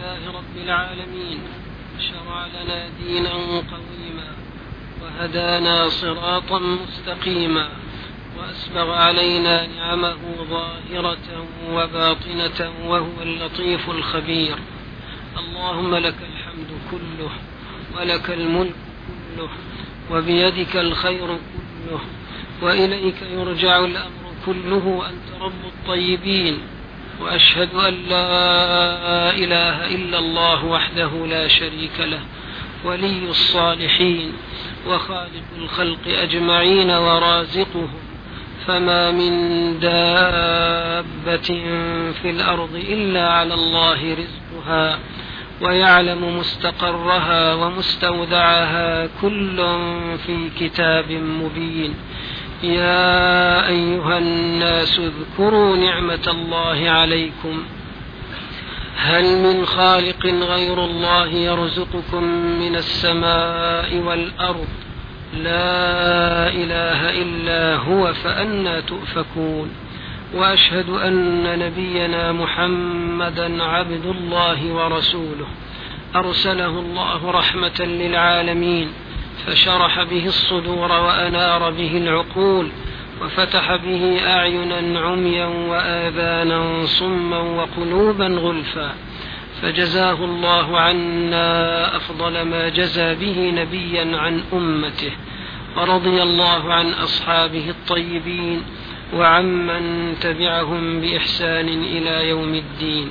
لله رب العالمين شرع لنا دينا قويما وهدانا صراطا مستقيما وأسبغ علينا نعمه ظاهرة وباطنة وهو اللطيف الخبير. اللهم لك الحمد كله ولك الملك كله وبيدك الخير كله وإليك يرجع الأمر كله أنت رب الطيبين. وأشهد أن لا إله إلا الله وحده لا شريك له ولي الصالحين وخالق الخلق أجمعين ورازقهم فما من دابة في الأرض إلا على الله رزقها ويعلم مستقرها ومستودعها كل في كتاب مبين. يا أيها الناس اذكروا نعمة الله عليكم. هل من خالق غير الله يرزقكم من السماء والأرض؟ لا إله إلا هو فأنا تؤفكون. وأشهد أن نبينا محمدا عبد الله ورسوله. أرسله الله رحمة للعالمين. فشرح به الصدور وأنار به العقول وفتح به أعينا عميا وآذانا صما وقلوبا غلفا. فجزاه الله عنا أفضل ما جزى به نبيا عن أمته. ورضي الله عن أصحابه الطيبين وعمن تبعهم بإحسان إلى يوم الدين.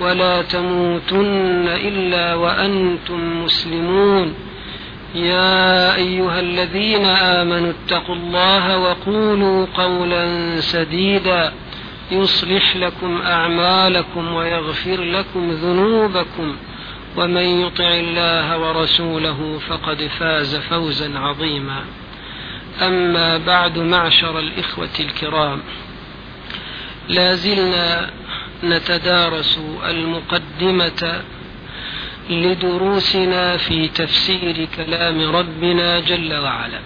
ولا تموتن إلا وأنتم مسلمون. يا أيها الذين آمنوا اتقوا الله وقولوا قولا سديدا. يصلح لكم أعمالكم ويغفر لكم ذنوبكم. ومن يطع الله ورسوله فقد فاز فوزا عظيما. أما بعد معشر الإخوة الكرام لا زلنا نتدارس المقدمة لدروسنا في تفسير كلام ربنا جل وعلا.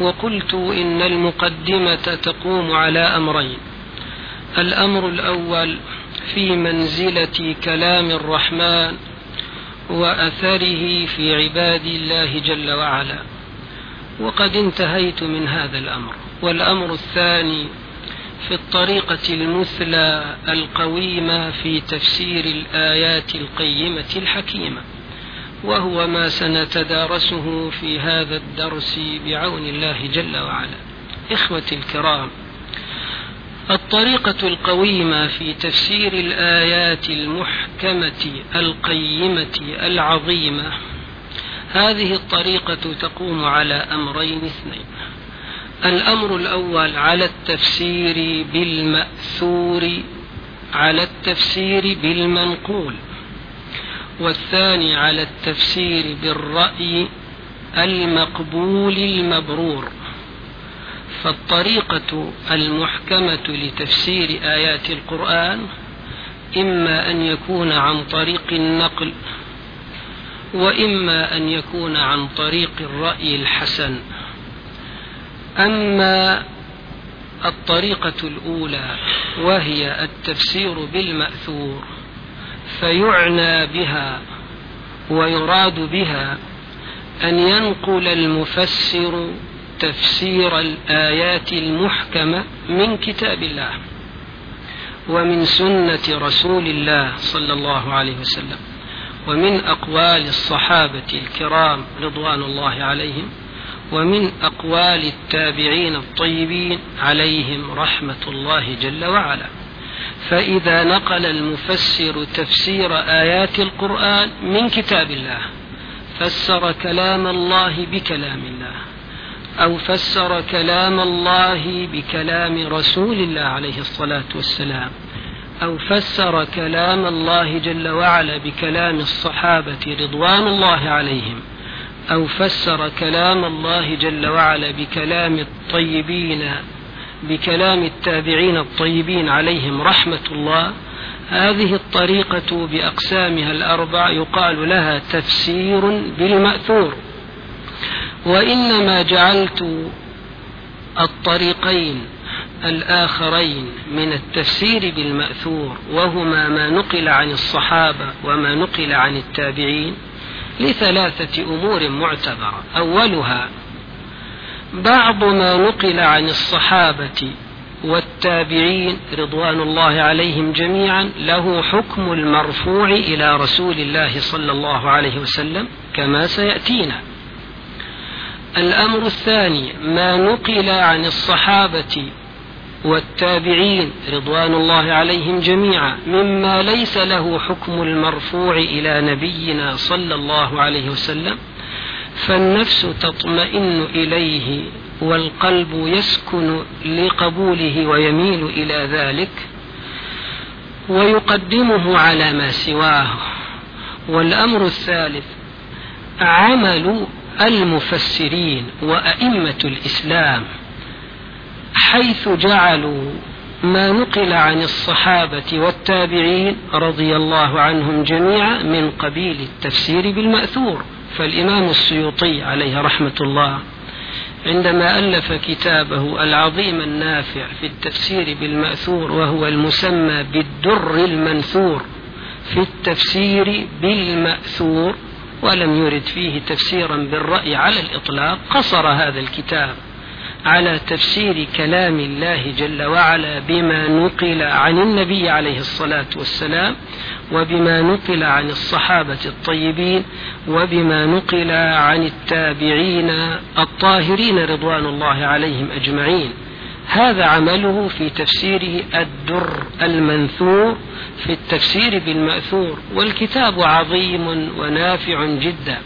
وقلت إن المقدمة تقوم على أمرين. الأمر الأول في منزلة كلام الرحمن وأثره في عباد الله جل وعلا. وقد انتهيت من هذا الأمر. والأمر الثاني في الطريقة المثلى القويمة في تفسير الآيات القيمة الحكيمة وهو ما سنتدارسه في هذا الدرس بعون الله جل وعلا. إخوتي الكرام الطريقة القويمة في تفسير الآيات المحكمة القيمة العظيمة هذه الطريقة تقوم على أمرين اثنين. الأمر الأول على التفسير بالمأثور على التفسير بالمنقول. والثاني على التفسير بالرأي المقبول المبرور. فالطريقة المحكمة لتفسير آيات القرآن إما أن يكون عن طريق النقل وإما أن يكون عن طريق الرأي الحسن. أما الطريقة الأولى وهي التفسير بالمأثور فيعنى بها ويراد بها أن ينقل المفسر تفسير الآيات المحكمة من كتاب الله ومن سنة رسول الله صلى الله عليه وسلم ومن أقوال الصحابة الكرام رضوان الله عليهم. ومن أقوال التابعين الطيبين عليهم رحمة الله جل وعلا. فإذا نقل المفسر تفسير آيات القرآن من كتاب الله فسر كلام الله بكلام الله أو فسر كلام الله بكلام رسول الله عليه الصلاة والسلام أو فسر كلام الله جل وعلا بكلام الصحابة رضوان الله عليهم. أو فسر كلام الله جل وعلا بكلام الطيبين بكلام التابعين الطيبين عليهم رحمة الله هذه الطريقة بأقسامها الأربع يقال لها تفسير بالمأثور. وإنما جعلت الطريقين الآخرين من التفسير بالمأثور وهما ما نقل عن الصحابة وما نقل عن التابعين. لثلاثة أمور معتبرة. أولها بعض ما نقل عن الصحابة والتابعين رضوان الله عليهم جميعا له حكم المرفوع إلى رسول الله صلى الله عليه وسلم كما سيأتينا. الأمر الثاني ما نقل عن الصحابة والتابعين رضوان الله عليهم جميعا مما ليس له حكم المرفوع إلى نبينا صلى الله عليه وسلم فالنفس تطمئن إليه والقلب يسكن لقبوله ويميل إلى ذلك ويقدمه على ما سواه. والأمر الثالث عمل المفسرين وأئمة الإسلام. حيث جعلوا ما نقل عن الصحابة والتابعين رضي الله عنهم جميعا من قبيل التفسير بالمأثور. فالإمام السيوطي عليه رحمة الله عندما ألف كتابه العظيم النافع في التفسير بالمأثور وهو المسمى بالدر المنثور في التفسير بالمأثور ولم يرد فيه تفسيرا بالرأي على الإطلاق قصر هذا الكتاب على تفسير كلام الله جل وعلا بما نقل عن النبي عليه الصلاة والسلام وبما نقل عن الصحابة الطيبين وبما نقل عن التابعين الطاهرين رضوان الله عليهم أجمعين. هذا عمله في تفسيره الدر المنثور في التفسير بالمأثور والكتاب عظيم ونافع جدا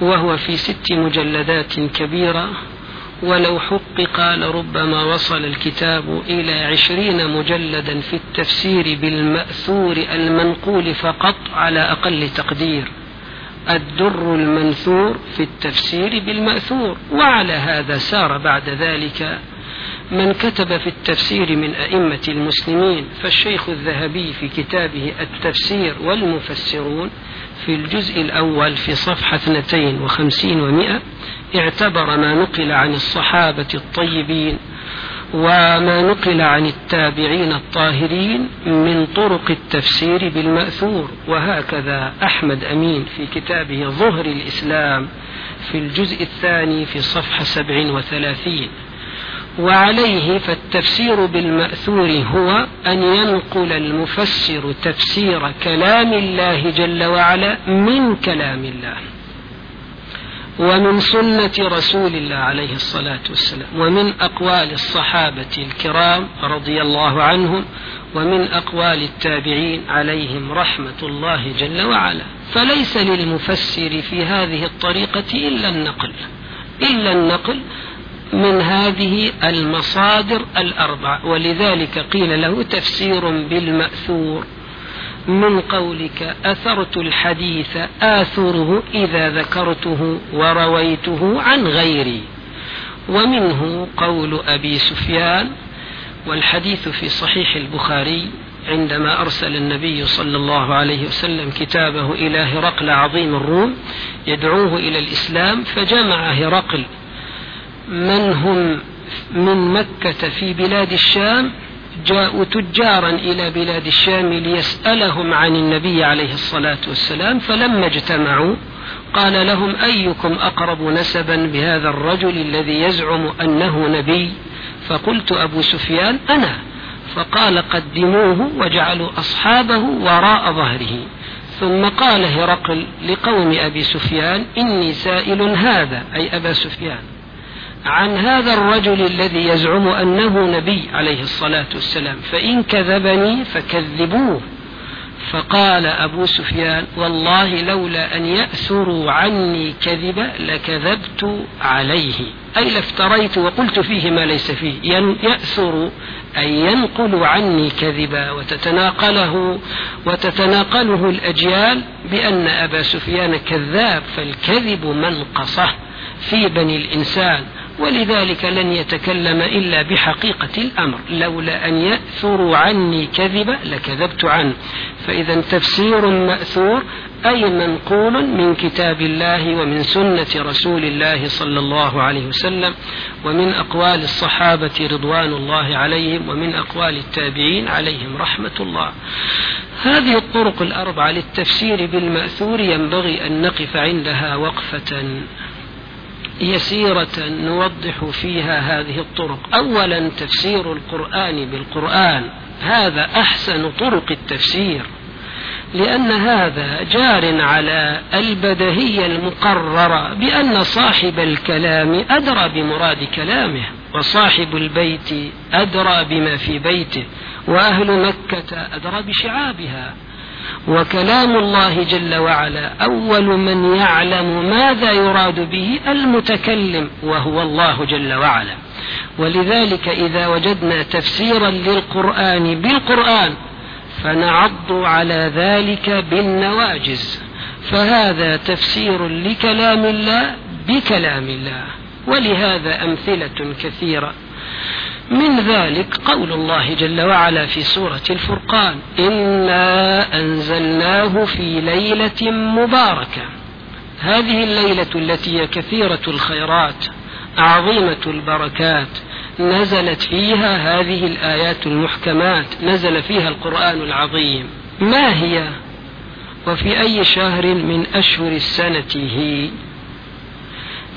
وهو في ست مجلدات كبيرة. ولو حقق لربما وصل الكتاب إلى عشرين مجلدا في التفسير بالمأثور المنقول فقط على أقل تقدير. الدر المنثور في التفسير بالمأثور وعلى هذا سار بعد ذلك من كتب في التفسير من أئمة المسلمين. فالشيخ الذهبي في كتابه التفسير والمفسرون في الجزء الأول في صفحة 52 ومئة اعتبر ما نقل عن الصحابة الطيبين وما نقل عن التابعين الطاهرين من طرق التفسير بالمأثور وهكذا أحمد أمين في كتابه ظهر الإسلام في الجزء الثاني في صفحة سبع وثلاثين. وعليه فالتفسير بالمأثور هو أن ينقل المفسر تفسير كلام الله جل وعلا من كلام الله. ومن سنة رسول الله عليه الصلاة والسلام ومن أقوال الصحابة الكرام رضي الله عنهم ومن أقوال التابعين عليهم رحمة الله جل وعلا. فليس للمفسر في هذه الطريقة إلا النقل إلا النقل من هذه المصادر الأربع ولذلك قيل له تفسير بالمأثور. من قولك أثرت الحديث آثره إذا ذكرته ورويته عن غيري. ومنه قول أبي سفيان والحديث في صحيح البخاري عندما أرسل النبي صلى الله عليه وسلم كتابه إلى هرقل عظيم الروم يدعوه إلى الإسلام فجمع هرقل من هم من مكة في بلاد الشام تجارا إلى بلاد الشام ليسألهم عن النبي عليه الصلاة والسلام فلما اجتمعوا قال لهم أيكم أقرب نسبا بهذا الرجل الذي يزعم أنه نبي؟ فقلت أبو سفيان أنا. فقال قدموه وجعلوا أصحابه وراء ظهره. ثم قال هرقل لقوم أبي سفيان إني سائل هذا أي أبا سفيان. عن هذا الرجل الذي يزعم أنه نبي عليه الصلاة والسلام فإن كذبني فكذبوه. فقال أبو سفيان والله لولا أن يأثروا عني كذبا لكذبت عليه. أي لافتريت وقلت فيه ما ليس فيه. يأثر أي ينقل عني كذبا. وتتناقله وتتناقله الأجيال بأن أبا سفيان كذاب فالكذب منقصة في بني الإنسان. ولذلك لن يتكلم إلا بحقيقة الأمر. لولا أن يأثروا عني كذبا لكذبت عنه. فإذا تفسير مأثور أي منقول من كتاب الله ومن سنة رسول الله صلى الله عليه وسلم ومن أقوال الصحابة رضوان الله عليهم ومن أقوال التابعين عليهم رحمة الله. هذه الطرق الأربعة للتفسير بالمأثور ينبغي أن نقف عندها وقفة. يسيرة نوضح فيها هذه الطرق. أولا تفسير القرآن بالقرآن. هذا أحسن طرق التفسير. لأن هذا جار على البدهية المقررة بأن صاحب الكلام أدرى بمراد كلامه وصاحب البيت أدرى بما في بيته وأهل مكة أدرى بشعابها. وكلام الله جل وعلا أول من يعلم ماذا يراد به المتكلم وهو الله جل وعلا. ولذلك إذا وجدنا تفسيرا للقرآن بالقرآن فنعض على ذلك بالنواجز فهذا تفسير لكلام الله بكلام الله. ولهذا أمثلة كثيرة. من ذلك قول الله جل وعلا في سورة الفرقان إنا أنزلناه في ليلة مباركة. هذه الليلة التي هي كثيرة الخيرات عظيمة البركات نزلت فيها هذه الآيات المحكمات نزل فيها القرآن العظيم. ما هي؟ وفي أي شهر من أشهر السنة هي؟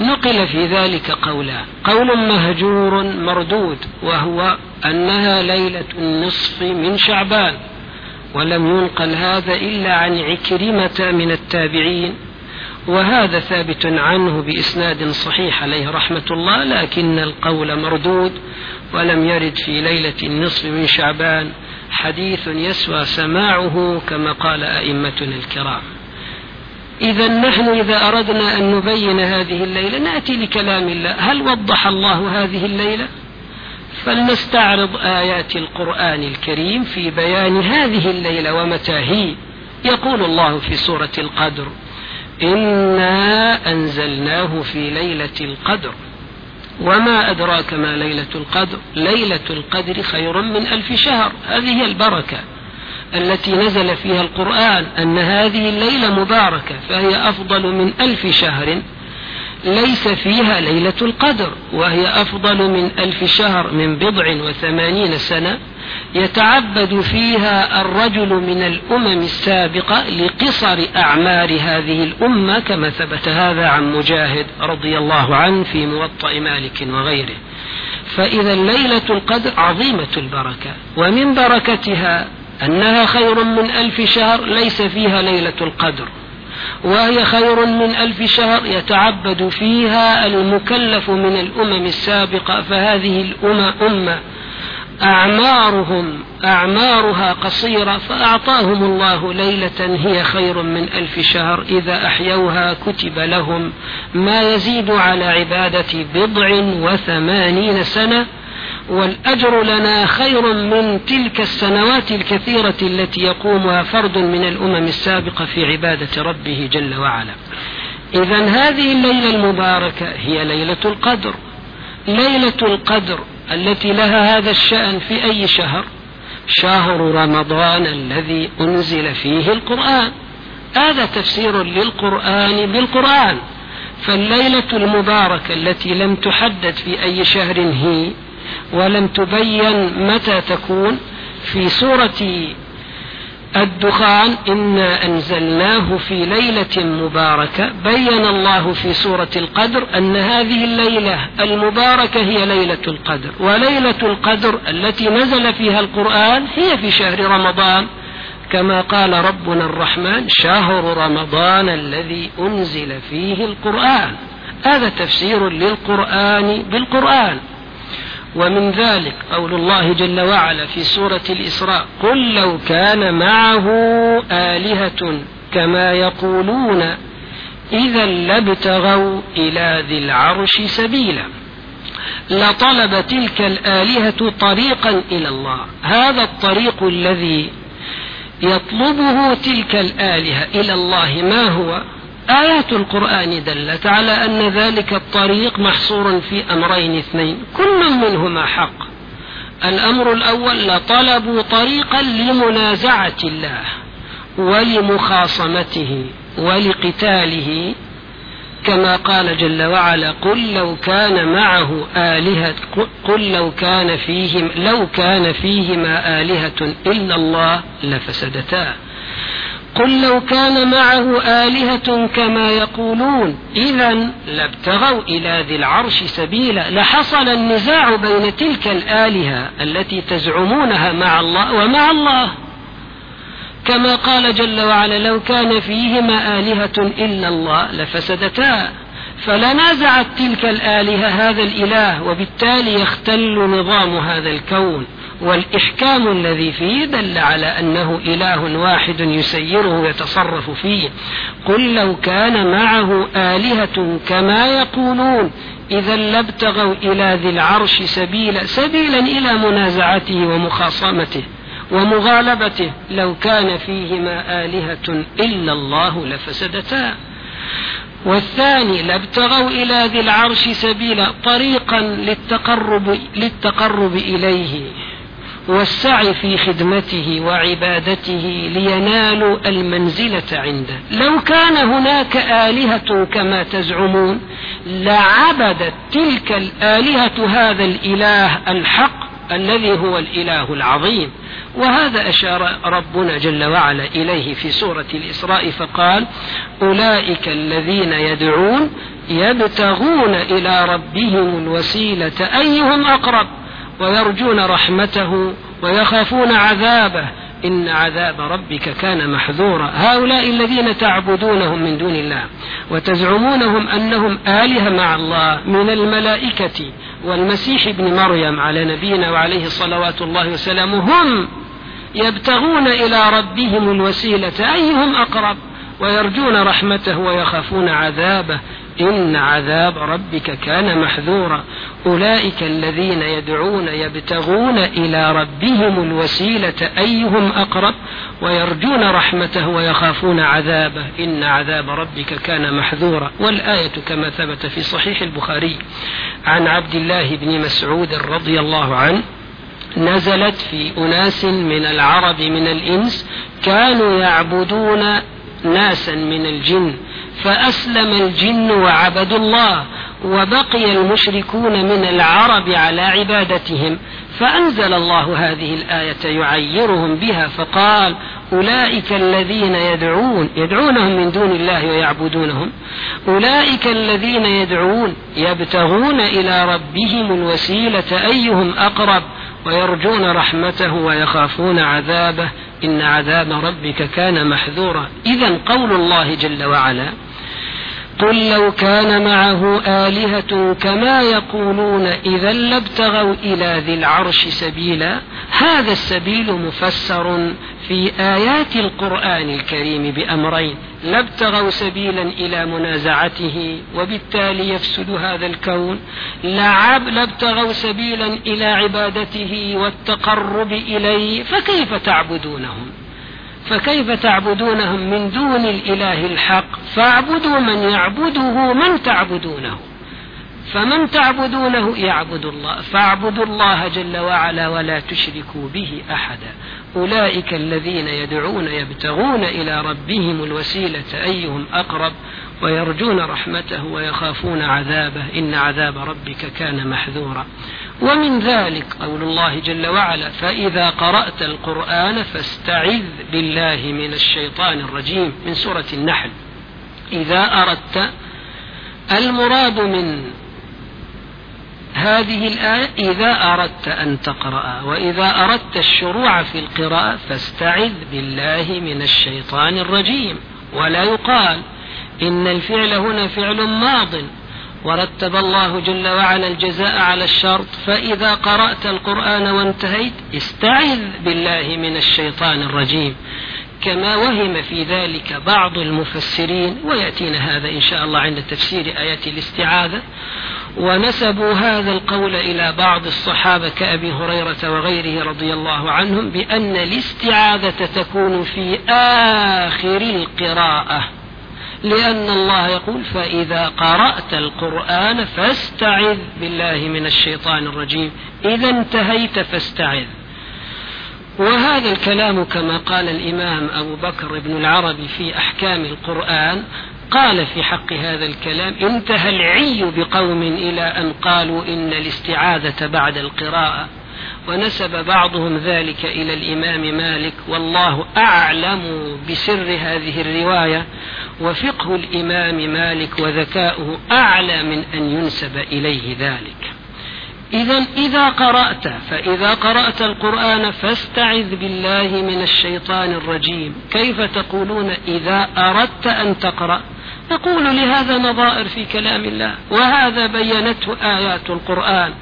نقل في ذلك قولان قول مهجور مردود وهو أنها ليلة النصف من شعبان ولم ينقل هذا إلا عن عكرمة من التابعين. وهذا ثابت عنه بإسناد صحيح عليه رحمة الله لكن القول مردود ولم يرد في ليلة النصف من شعبان حديث يسوى سماعه كما قال أئمتنا الكرام. إذا نحن إذا أردنا أن نبين هذه الليلة نأتي لكلام الله. هل وضح الله هذه الليلة؟ فلنستعرض آيات القرآن الكريم في بيان هذه الليلة ومتى هي يقول الله في سورة القدر إنا أنزلناه في ليلة القدر. وما أدراك ما ليلة القدر؟ ليلة القدر خير من ألف شهر. هذه البركة. التي نزل فيها القرآن أن هذه الليلة مباركة فهي أفضل من ألف شهر. ليس فيها ليلة القدر وهي أفضل من ألف شهر من بضع وثمانين سنة. يتعبد فيها الرجل من الأمم السابقة لقصر أعمار هذه الأمة كما ثبت هذا عن مجاهد رضي الله عنه في موطأ مالك وغيره. فإذا ليلة القدر عظيمة البركة ومن بركتها أنها خير من ألف شهر ليس فيها ليلة القدر وهي خير من ألف شهر يتعبد فيها المكلف من الأمم السابقة فهذه الأمة أمة. أعمارهم أعمارها قصيرة فأعطاهم الله ليلة هي خير من ألف شهر إذا أحيوها كتب لهم ما يزيد على عبادة بضع وثمانين سنة. والأجر لنا خير من تلك السنوات الكثيرة التي يقومها فرد من الأمم السابقة في عبادة ربه جل وعلا. إذا هذه الليلة المباركة هي ليلة القدر. ليلة القدر التي لها هذا الشأن في أي شهر؟ شهر رمضان الذي أنزل فيه القرآن. هذا تفسير للقرآن بالقرآن. فالليلة المباركة التي لم تحدد في أي شهر هي ولم تبين متى تكون. في سورة الدخان إنا أنزلناه في ليلة مباركة. بين الله في سورة القدر أن هذه الليلة المباركة هي ليلة القدر. وليلة القدر التي نزل فيها القرآن هي في شهر رمضان. كما قال ربنا الرحمن شهر رمضان الذي أنزل فيه القرآن. هذا تفسير للقرآن بالقرآن. ومن ذلك قول الله جل وعلا في سورة الإسراء قل لو كان معه آلهة كما يقولون إذا لابتغوا إلى ذي العرش سبيلا. لطلب تلك الآلهة طريقا إلى الله. هذا الطريق الذي يطلبه تلك الآلهة إلى الله ما هو؟ آيات القرآن دلت على أن ذلك الطريق محصور في أمرين اثنين كل منهما حق. الأمر الأول لطلبوا طريقا لمنازعة الله ولمخاصمته ولقتاله كما قال جل وعلا قل لو كان معه آلهة قل لو كان فيهم لو كان فيهما آلهة إلا الله لفسدتا. قل لو كان معه آلهة كما يقولون. إذا لابتغوا إلى ذي العرش سبيلا. لحصل النزاع بين تلك الآلهة التي تزعمونها مع الله ومع الله. كما قال جل وعلا لو كان فيهما آلهة إلا الله لفسدتا. فلنازعت تلك الآلهة هذا الإله وبالتالي يختل نظام هذا الكون. والإحكام الذي فيه دل على أنه إله واحد يسيره ويتصرف فيه. قل لو كان معه آلهة كما يقولون إذا لابتغوا إلى ذي العرش سبيلا سبيلا إلى منازعته ومخاصمته ومغالبته. لو كان فيهما آلهة إلا الله لفسدتا. والثاني لابتغوا إلى ذي العرش سبيلا طريقا للتقرب, للتقرب إليه. والسعي في خدمته وعبادته لينالوا المنزلة عنده. لو كان هناك آلهة كما تزعمون لعبدت تلك الآلهة هذا الإله الحق الذي هو الإله العظيم. وهذا أشار ربنا جل وعلا إليه في سورة الإسراء فقال أولئك الذين يدعون يبتغون إلى ربهم الوسيلة. أيهم أقرب؟ ويرجون رحمته ويخافون عذابه. إن عذاب ربك كان محذورا. هؤلاء الذين تعبدونهم من دون الله وتزعمونهم أنهم آلهة مع الله من الملائكة. والمسيح ابن مريم على نبينا وعليه صلوات الله وسلامه هم يبتغون إلى ربهم الوسيلة. أيهم أقرب؟ ويرجون رحمته ويخافون عذابه. إن عذاب ربك كان محذورا. أولئك الذين يدعون يبتغون إلى ربهم الوسيلة أيهم أقرب ويرجون رحمته ويخافون عذابه. إن عذاب ربك كان محذورا. والآية كما ثبت في صحيح البخاري. عن عبد الله بن مسعود رضي الله عنه نزلت في أناس من العرب من الإنس كانوا يعبدون ناسا من الجن فأسلم الجن وعبدوا الله وبقي المشركون من العرب على عبادتهم فأنزل الله هذه الآية يعيرهم بها فقال أولئك الذين يدعون يدعونهم من دون الله ويعبدونهم أولئك الذين يدعون يبتغون إلى ربهم الوسيلة أيهم أقرب ويرجون رحمته ويخافون عذابه إن عذاب ربك كان محذورا. إذا قول الله جل وعلا قل لو كان معه آلهة كما يقولون إذا لابتغوا إلى ذي العرش سبيلا هذا السبيل مفسر في آيات القرآن الكريم بأمرين لابتغوا سبيلا إلى منازعته وبالتالي يفسد هذا الكون لعب لابتغوا سبيلا إلى عبادته والتقرب إليه فكيف تعبدونهم؟ فكيف تعبدونهم من دون الإله الحق؟ فاعبدوا من يعبده من تعبدونه. فمن تعبدونه يعبد الله. فاعبدوا الله جل وعلا ولا تشركوا به أحدا. أولئك الذين يدعون يبتغون إلى ربهم الوسيلة أيهم أقرب ويرجون رحمته ويخافون عذابه. إن عذاب ربك كان محذورا. ومن ذلك قول الله جل وعلا فإذا قرأت القرآن فاستعذ بالله من الشيطان الرجيم من سورة النحل. إذا أردت المراد من هذه الآية إذا أردت أن تقرأ وإذا أردت الشروع في القراءة فاستعذ بالله من الشيطان الرجيم. ولا يقال إن الفعل هنا فعل ماض. ورتب الله جل وعلا الجزاء على الشرط فإذا قرأت القرآن وانتهيت استعذ بالله من الشيطان الرجيم. كما وهم في ذلك بعض المفسرين ويأتينا هذا إن شاء الله عند تفسير آيات الاستعاذة. ونسبوا هذا القول إلى بعض الصحابة كأبي هريرة وغيره رضي الله عنهم بأن الاستعاذة تكون في آخر القراءة. لأن الله يقول فإذا قرأت القرآن فاستعذ بالله من الشيطان الرجيم. إذا انتهيت فاستعذ. وهذا الكلام كما قال الإمام أبو بكر بن العربي في أحكام القرآن قال في حق هذا الكلام انتهى العي بقوم إلى أن قالوا إن الاستعاذة بعد القراءة. ونسب بعضهم ذلك إلى الإمام مالك والله أعلم بسر هذه الرواية وفقه الإمام مالك وذكاؤه أعلى من أن ينسب إليه ذلك. إذا إذا قرأت فإذا قرأت القرآن فاستعذ بالله من الشيطان الرجيم. كيف تقولون إذا أردت أن تقرأ؟ نقول لهذا نظائر في كلام الله. وهذا بينته آيات القرآن.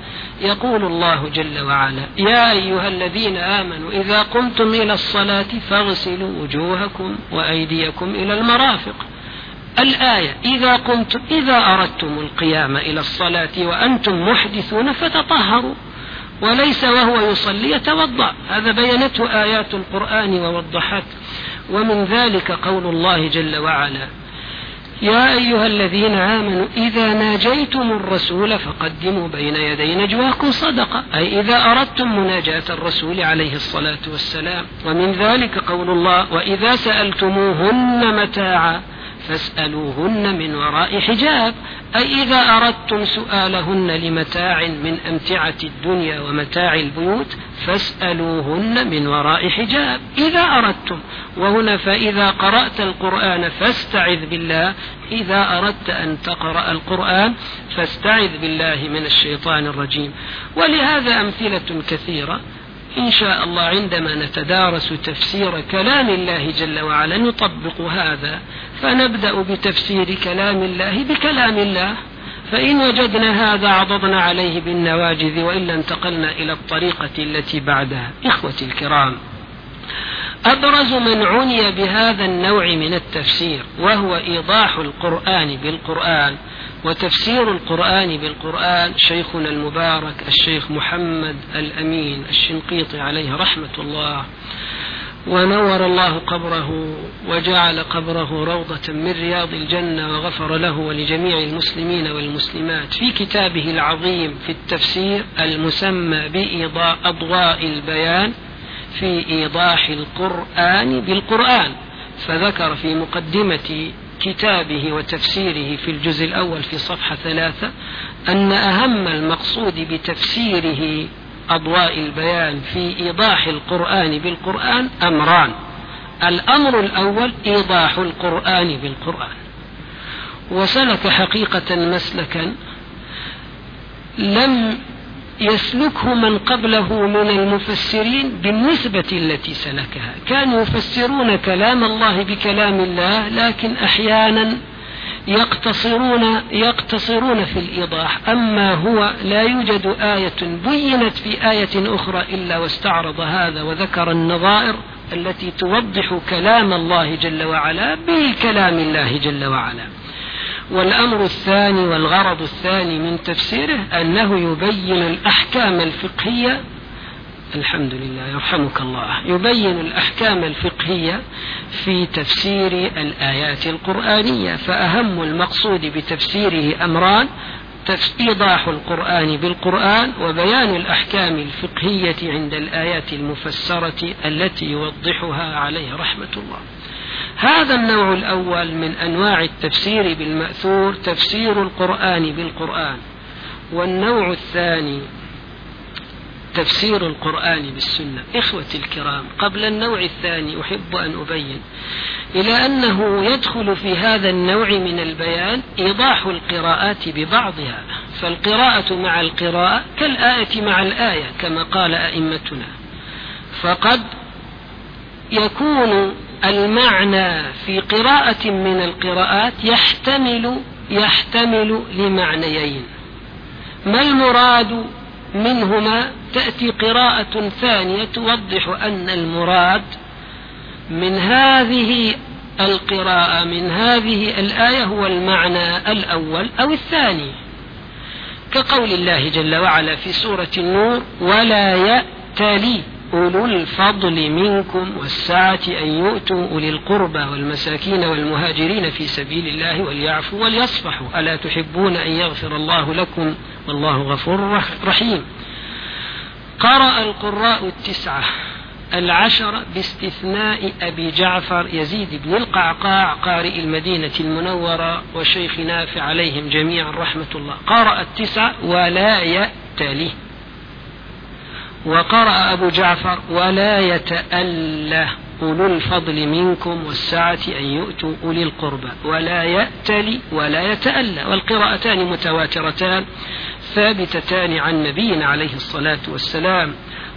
يقول الله جل وعلا يا أيها الذين آمنوا إذا قمتم إلى الصلاة فاغسلوا وجوهكم وأيديكم إلى المرافق. الآية إذا قمتم إذا أردتم القيام إلى الصلاة وأنتم محدثون فتطهروا وليس وهو يصلي يتوضأ. هذا بينته آيات القرآن ووضحت ومن ذلك قول الله جل وعلا يا أيها الذين آمنوا إذا ناجيتم الرسول فقدموا بين يدي نجواكم صدقة. أي إذا أردتم مناجاة الرسول عليه الصلاة والسلام. ومن ذلك قول الله وإذا سألتموهن متاعا. فاسألوهن من وراء حجاب. أي إذا أردتم سؤالهن لمتاع من أمتعة الدنيا ومتاع البيوت فاسألوهن من وراء حجاب. إذا أردتم. وهنا فإذا قرأت القرآن فاستعذ بالله. إذا أردت أن تقرأ القرآن فاستعذ بالله من الشيطان الرجيم. ولهذا أمثلة كثيرة. إن شاء الله عندما نتدارس تفسير كلام الله جل وعلا نطبق هذا فنبدأ بتفسير كلام الله بكلام الله. فإن وجدنا هذا عضضنا عليه بالنواجذ وإلا انتقلنا إلى الطريقة التي بعدها. إخوتي الكرام أبرز من عني بهذا النوع من التفسير وهو إيضاح القرآن بالقرآن. وتفسير القرآن بالقرآن شيخنا المبارك الشيخ محمد الأمين الشنقيطي عليه رحمة الله. ونور الله قبره وجعل قبره روضة من رياض الجنة وغفر له ولجميع المسلمين والمسلمات. في كتابه العظيم في التفسير المسمى بإضاء أضواء البيان في إيضاح القرآن بالقرآن. فذكر في مقدمة كتابه وتفسيره في الجزء الأول في صفحة ثلاثة أن أهم المقصود بتفسيره أضواء البيان في إيضاح القرآن بالقرآن أمران. الأمر الأول إيضاح القرآن بالقرآن. وسلك حقيقة مسلكا لم يسلكه من قبله من المفسرين بالنسبة التي سلكها. كانوا يفسرون كلام الله بكلام الله لكن أحيانا يقتصرون يقتصرون في الإيضاح. أما هو لا يوجد آية بينت في آية أخرى إلا واستعرض هذا وذكر النظائر التي توضح كلام الله جل وعلا بكلام الله جل وعلا. والأمر الثاني والغرض الثاني من تفسيره أنه يبين الأحكام الفقهية الحمد لله يرحمك الله يبين الأحكام الفقهية في تفسير الآيات القرآنية. فأهم المقصود بتفسيره أمران إيضاح القرآن بالقرآن وبيان الأحكام الفقهية عند الآيات المفسرة التي يوضحها عليه رحمة الله. هذا النوع الأول من أنواع التفسير بالمأثور تفسير القرآن بالقرآن. والنوع الثاني تفسير القرآن بالسنة. إخوتي الكرام قبل النوع الثاني أحب أن أبين إلى أنه يدخل في هذا النوع من البيان إيضاح القراءات ببعضها. فالقراءة مع القراءة كالآية مع الآية كما قال أئمتنا. فقد يكون المعنى في قراءة من القراءات يحتمل يحتمل لمعنيين. ما المراد منهما؟ تأتي قراءة ثانية توضح أن المراد من هذه القراءة من هذه الآية هو المعنى الأول أو الثاني. كقول الله جل وعلا في سورة النور ولا يأتلي أولو الفضل منكم والسعة أن يؤتوا أولي القربى والمساكين والمهاجرين في سبيل الله وليعفوا وليصفحوا. ألا تحبون أن يغفر الله لكم؟ والله غفور رحيم. قرأ القراء التسعة. العشرة باستثناء أبي جعفر يزيد بن القعقاع قارئ المدينة المنورة وشيخ نافع عليهم جميعا رحمة الله. قرأ التسعة ولا يأتله وقرأ أبو جعفر ولا يتأله أولو الفضل منكم والسعة أن يؤتوا أولي القربى. ولا يأتل ولا يتألى. والقراءتان متواترتان ثابتتان عن نبينا عليه الصلاة والسلام.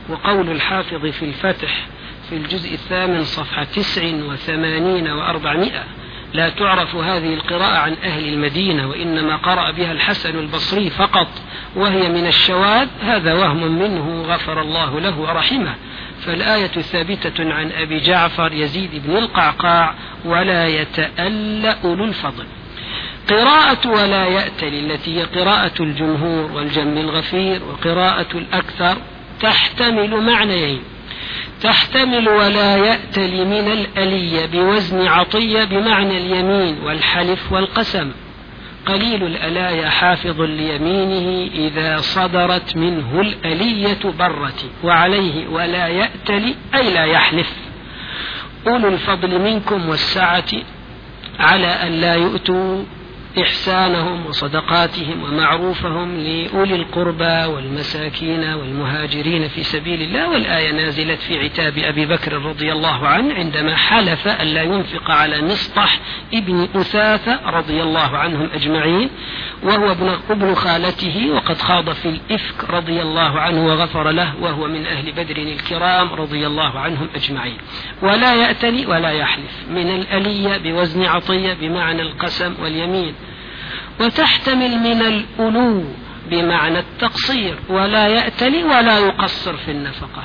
وقول الحافظ في الفتح في الجزء الثامن صفحة تسع وثمانين وأربعمائة. لا تعرف هذه القراءة عن أهل المدينة وإنما قرأ بها الحسن البصري فقط وهي من الشواذ هذا وهم منه غفر الله له ورحمه. فالآية ثابتة عن أبي جعفر يزيد بن القعقاع ولا يتألأ أولو الفضل قراءة ولا يأتل التي هي قراءة الجمهور والجم الغفير وقراءة الأكثر تحتمل معنيين. تحتمل ولا يأتل من الألية بوزن عطية بمعنى اليمين والحلف والقسم. قليل الألايا حافظ ليمينه إذا صدرت منه الألية برة وعليه ولا يأتل أي لا يحلف. أولو الفضل منكم والسعة على أن لا يؤتوا إحسانهم وصدقاتهم ومعروفهم لأولي القربى والمساكين والمهاجرين في سبيل الله والآية نازلة في عتاب أبي بكر رضي الله عنه عندما حلف ألا ينفق على مصطح ابن أثاثة رضي الله عنهم أجمعين. وهو ابن, ابن خالته وقد خاض في الإفك رضي الله عنه وغفر له وهو من أهل بدر الكرام رضي الله عنهم أجمعين. ولا يأتلي ولا يحلف. من الألية بوزن عطية بمعنى القسم واليمين. وتحتمل من الألو بمعنى التقصير. ولا يأتلي ولا يقصر في النفقة.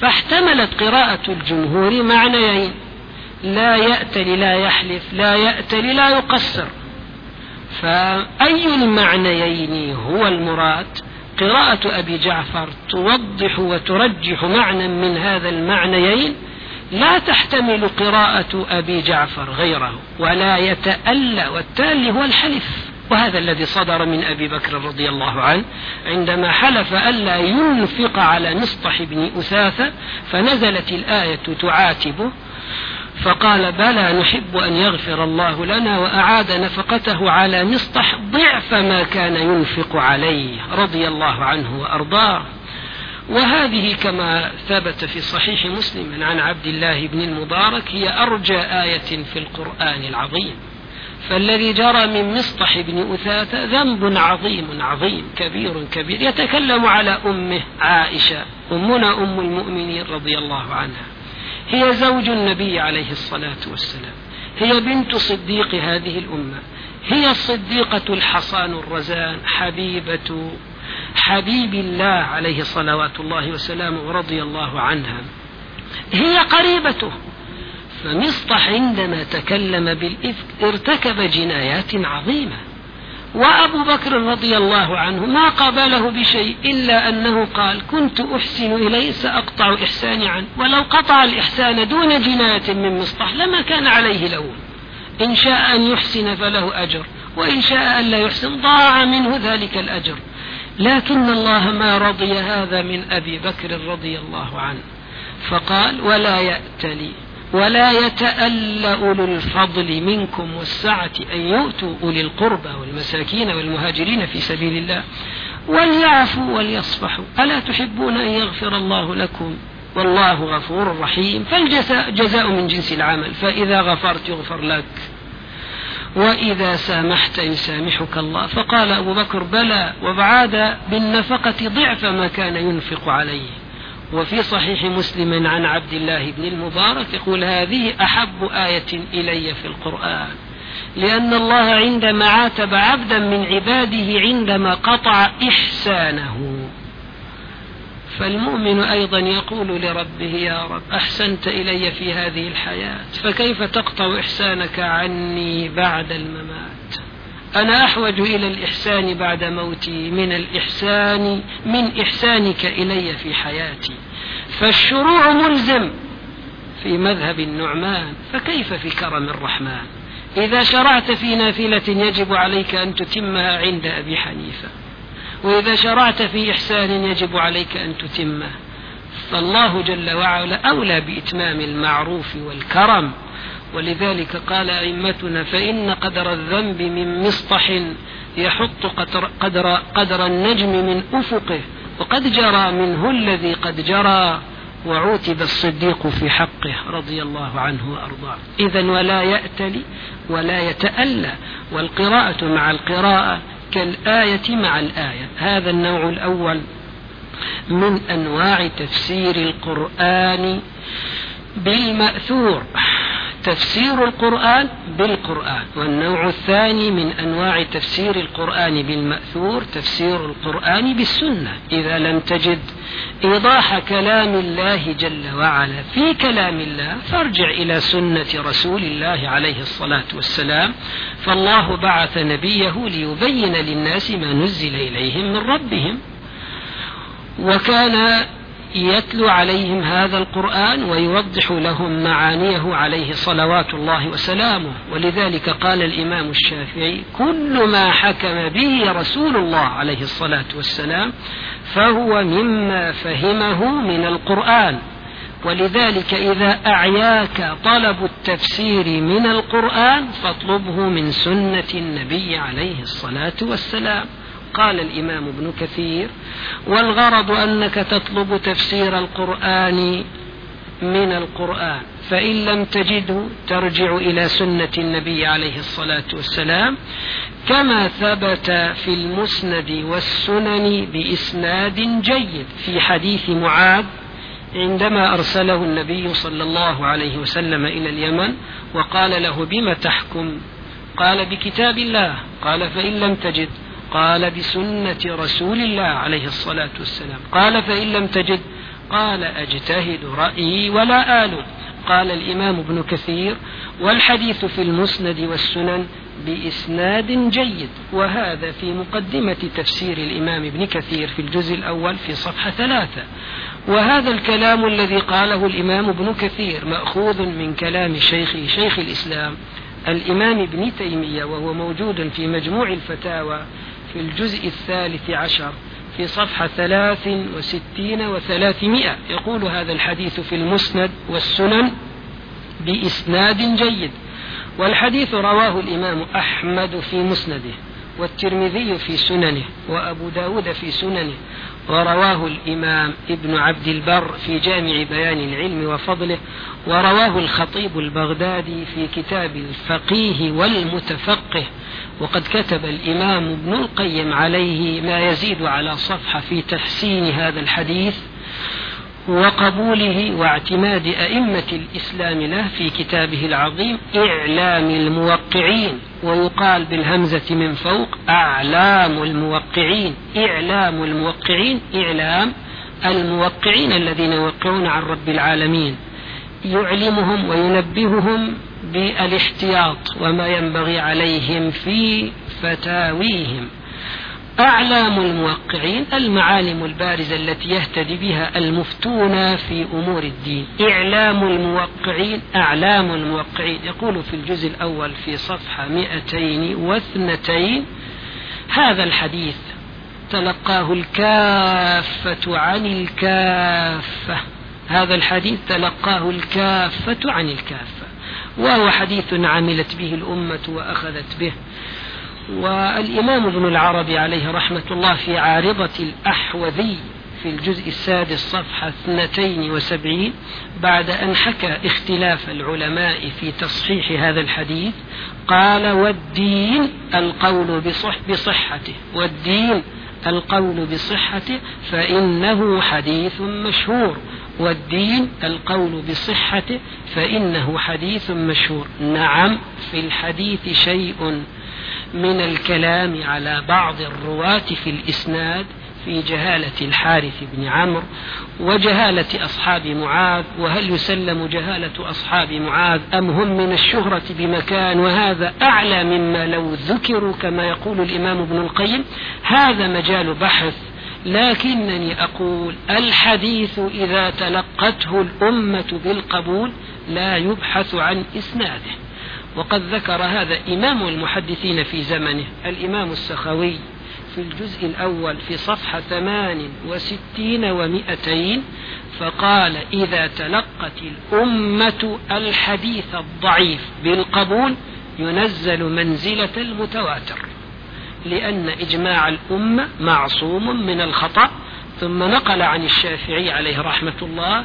فاحتملت قراءة الجمهور معنيين. لا يأتلي لا يحلف. لا يأتلي لا يقصر. فأي المعنيين هو المراد؟ قراءة أبي جعفر توضح وترجح معنى من هذا المعنيين؟ لا تحتمل قراءة أبي جعفر غيره ولا يتألى والتالي هو الحلف وهذا الذي صدر من أبي بكر رضي الله عنه عندما حلف ألا ينفق على نصطح بن أثاثة فنزلت الآية تعاتبه فقال بلى نحب أن يغفر الله لنا وأعاد نفقته على نصطح ضعف ما كان ينفق عليه رضي الله عنه وأرضاه. وهذه كما ثبت في صحيح مسلم عن عبد الله بن المبارك هي أرجى آية في القرآن العظيم. فالذي جرى من مصطح بن أثاثة ذنب عظيم عظيم كبير كبير يتكلم على أمه عائشة أمنا أم المؤمنين رضي الله عنها. هي زوج النبي عليه الصلاة والسلام. هي بنت صديق هذه الأمة. هي الصديقة الحصان الرزان حبيبة حبيب الله عليه صلوات الله وسلامه ورضي الله عنها. هي قريبته. فمصطح عندما تكلم بالإفك ارتكب جنايات عظيمة. وأبو بكر رضي الله عنه ما قابله بشيء إلا أنه قال كنت أحسن إليه سأقطع إحساني عنه ولو قطع الإحسان دون جناية من مصطح لما كان عليه لوم. إن شاء أن يحسن فله أجر وإن شاء أن لا يحسن ضاع منه ذلك الأجر. لكن الله ما رضي هذا من أبي بكر رضي الله عنه. فقال ولا يأتلي ولا يتأل أولو الفضل منكم والسعة أن يؤتوا أولي القربى والمساكين والمهاجرين في سبيل الله. وليعفوا وليصفحوا. ألا تحبون أن يغفر الله لكم؟ والله غفور رحيم. فالجزاء جزاء من جنس العمل. فإذا غفرت يغفر لك. وإذا سامحت يسامحك الله. فقال أبو بكر بلى وابعاد بالنفقة ضعف ما كان ينفق عليه. وفي صحيح مسلم عن عبد الله بن المبارك يقول هذه أحب آية إلي في القرآن لأن الله عندما عاتب عبدا من عباده عندما قطع إحسانه. فالمؤمن أيضا يقول لربه يا رب أحسنت إلي في هذه الحياة فكيف تقطع إحسانك عني بعد الممات؟ أنا أحوج إلى الإحسان بعد موتي من الإحسان من إحسانك إلي في حياتي. فالشروع ملزم في مذهب النعمان فكيف في كرم الرحمن؟ إذا شرعت في نافلة يجب عليك أن تتمها عند أبي حنيفة. وإذا شرعت في إحسان يجب عليك أن تتمه. فالله جل وعلا أولى بإتمام المعروف والكرم. ولذلك قال أئمتنا فإن قدر الذنب من مسطح يحط قدر, قدر, قدر النجم من أفقه وقد جرى منه الذي قد جرى وعوتب الصديق في حقه رضي الله عنه وأرضاه. إذا ولا يأتلي ولا يتألى والقراءة مع القراءة كالآية مع الآية. هذا النوع الأول من أنواع تفسير القرآن بالمأثور. تفسير القرآن بالقرآن والنوع الثاني من أنواع تفسير القرآن بالمأثور تفسير القرآن بالسنة. إذا لم تجد إيضاح كلام الله جل وعلا في كلام الله فارجع إلى سنة رسول الله عليه الصلاة والسلام. فالله بعث نبيه ليبين للناس ما نزل إليهم من ربهم. وكان يتلو عليهم هذا القرآن ويوضح لهم معانيه عليه صلوات الله وسلامه. ولذلك قال الإمام الشافعي كل ما حكم به رسول الله عليه الصلاة والسلام فهو مما فهمه من القرآن. ولذلك إذا أعياك طلب التفسير من القرآن فاطلبه من سنة النبي عليه الصلاة والسلام. قال الإمام ابن كثير والغرض أنك تطلب تفسير القرآن من القرآن فإن لم تجده ترجع إلى سنة النبي عليه الصلاة والسلام كما ثبت في المسند والسنن بإسناد جيد في حديث معاذ عندما أرسله النبي صلى الله عليه وسلم إلى اليمن وقال له بم تحكم؟ قال بكتاب الله. قال فإن لم تجد. قال بسنة رسول الله عليه الصلاة والسلام. قال فإن لم تجد قال أجتهد رأيي ولا آل. قال الإمام ابن كثير والحديث في المسند والسنن بإسناد جيد. وهذا في مقدمة تفسير الإمام ابن كثير في الجزء الأول في صفحة ثلاثة. وهذا الكلام الذي قاله الإمام ابن كثير مأخوذ من كلام شيخه شيخ الإسلام الإمام ابن تيمية وهو موجود في مجموع الفتاوى في الجزء الثالث عشر في صفحة ثلاث وستين وثلاثمائة. يقول هذا الحديث في المسند والسنن بإسناد جيد. والحديث رواه الإمام أحمد في مسنده والترمذي في سننه وأبو داود في سننه ورواه الإمام ابن عبد البر في جامع بيان العلم وفضله ورواه الخطيب البغدادي في كتاب الفقيه والمتفقه وقد كتب الإمام ابن القيم عليه ما يزيد على صفحة في تحسين هذا الحديث وقبوله واعتماد أئمة الإسلام له في كتابه العظيم إعلام الموقعين ويقال بالهمزة من فوق أعلام الموقعين إعلام الموقعين إعلام الموقعين الذين يوقعون عن رب العالمين. يعلمهم وينبههم بالاحتياط وما ينبغي عليهم في فتاويهم. أعلام الموقعين المعالم البارزة التي يهتدي بها المفتون في أمور الدين. إعلام الموقعين أعلام الموقعين. يقول في الجزء الأول في صفحة مئتين واثنتين هذا الحديث تلقاه الكافة عن الكافة. هذا الحديث تلقاه الكافة عن الكافة. وهو حديث عملت به الأمة وأخذت به. والإمام ابن العربي عليه رحمة الله في عارضة الأحوذي في الجزء السادس صفحة 72 بعد أن حكى اختلاف العلماء في تصحيح هذا الحديث قال والدين القول بصح بصحته والدين القول بصحته فإنه حديث مشهور والدين القول بصحته فإنه حديث مشهور. نعم في الحديث شيء من الكلام على بعض الرواة في الإسناد في جهالة الحارث بن عمرو وجهالة أصحاب معاذ وهل يسلم جهالة أصحاب معاذ أم هم من الشهرة بمكان؟ وهذا أعلى مما لو ذكروا كما يقول الإمام ابن القيم. هذا مجال بحث لكنني أقول الحديث إذا تلقته الأمة بالقبول لا يبحث عن إسناده. وقد ذكر هذا إمام المحدثين في زمنه الإمام السخوي في الجزء الأول في صفحة ثمان وستين ومئتين فقال إذا تلقت الأمة الحديث الضعيف بالقبول ينزل منزلة المتواتر. لأن إجماع الأمة معصوم من الخطأ. ثم نقل عن الشافعي عليه رحمة الله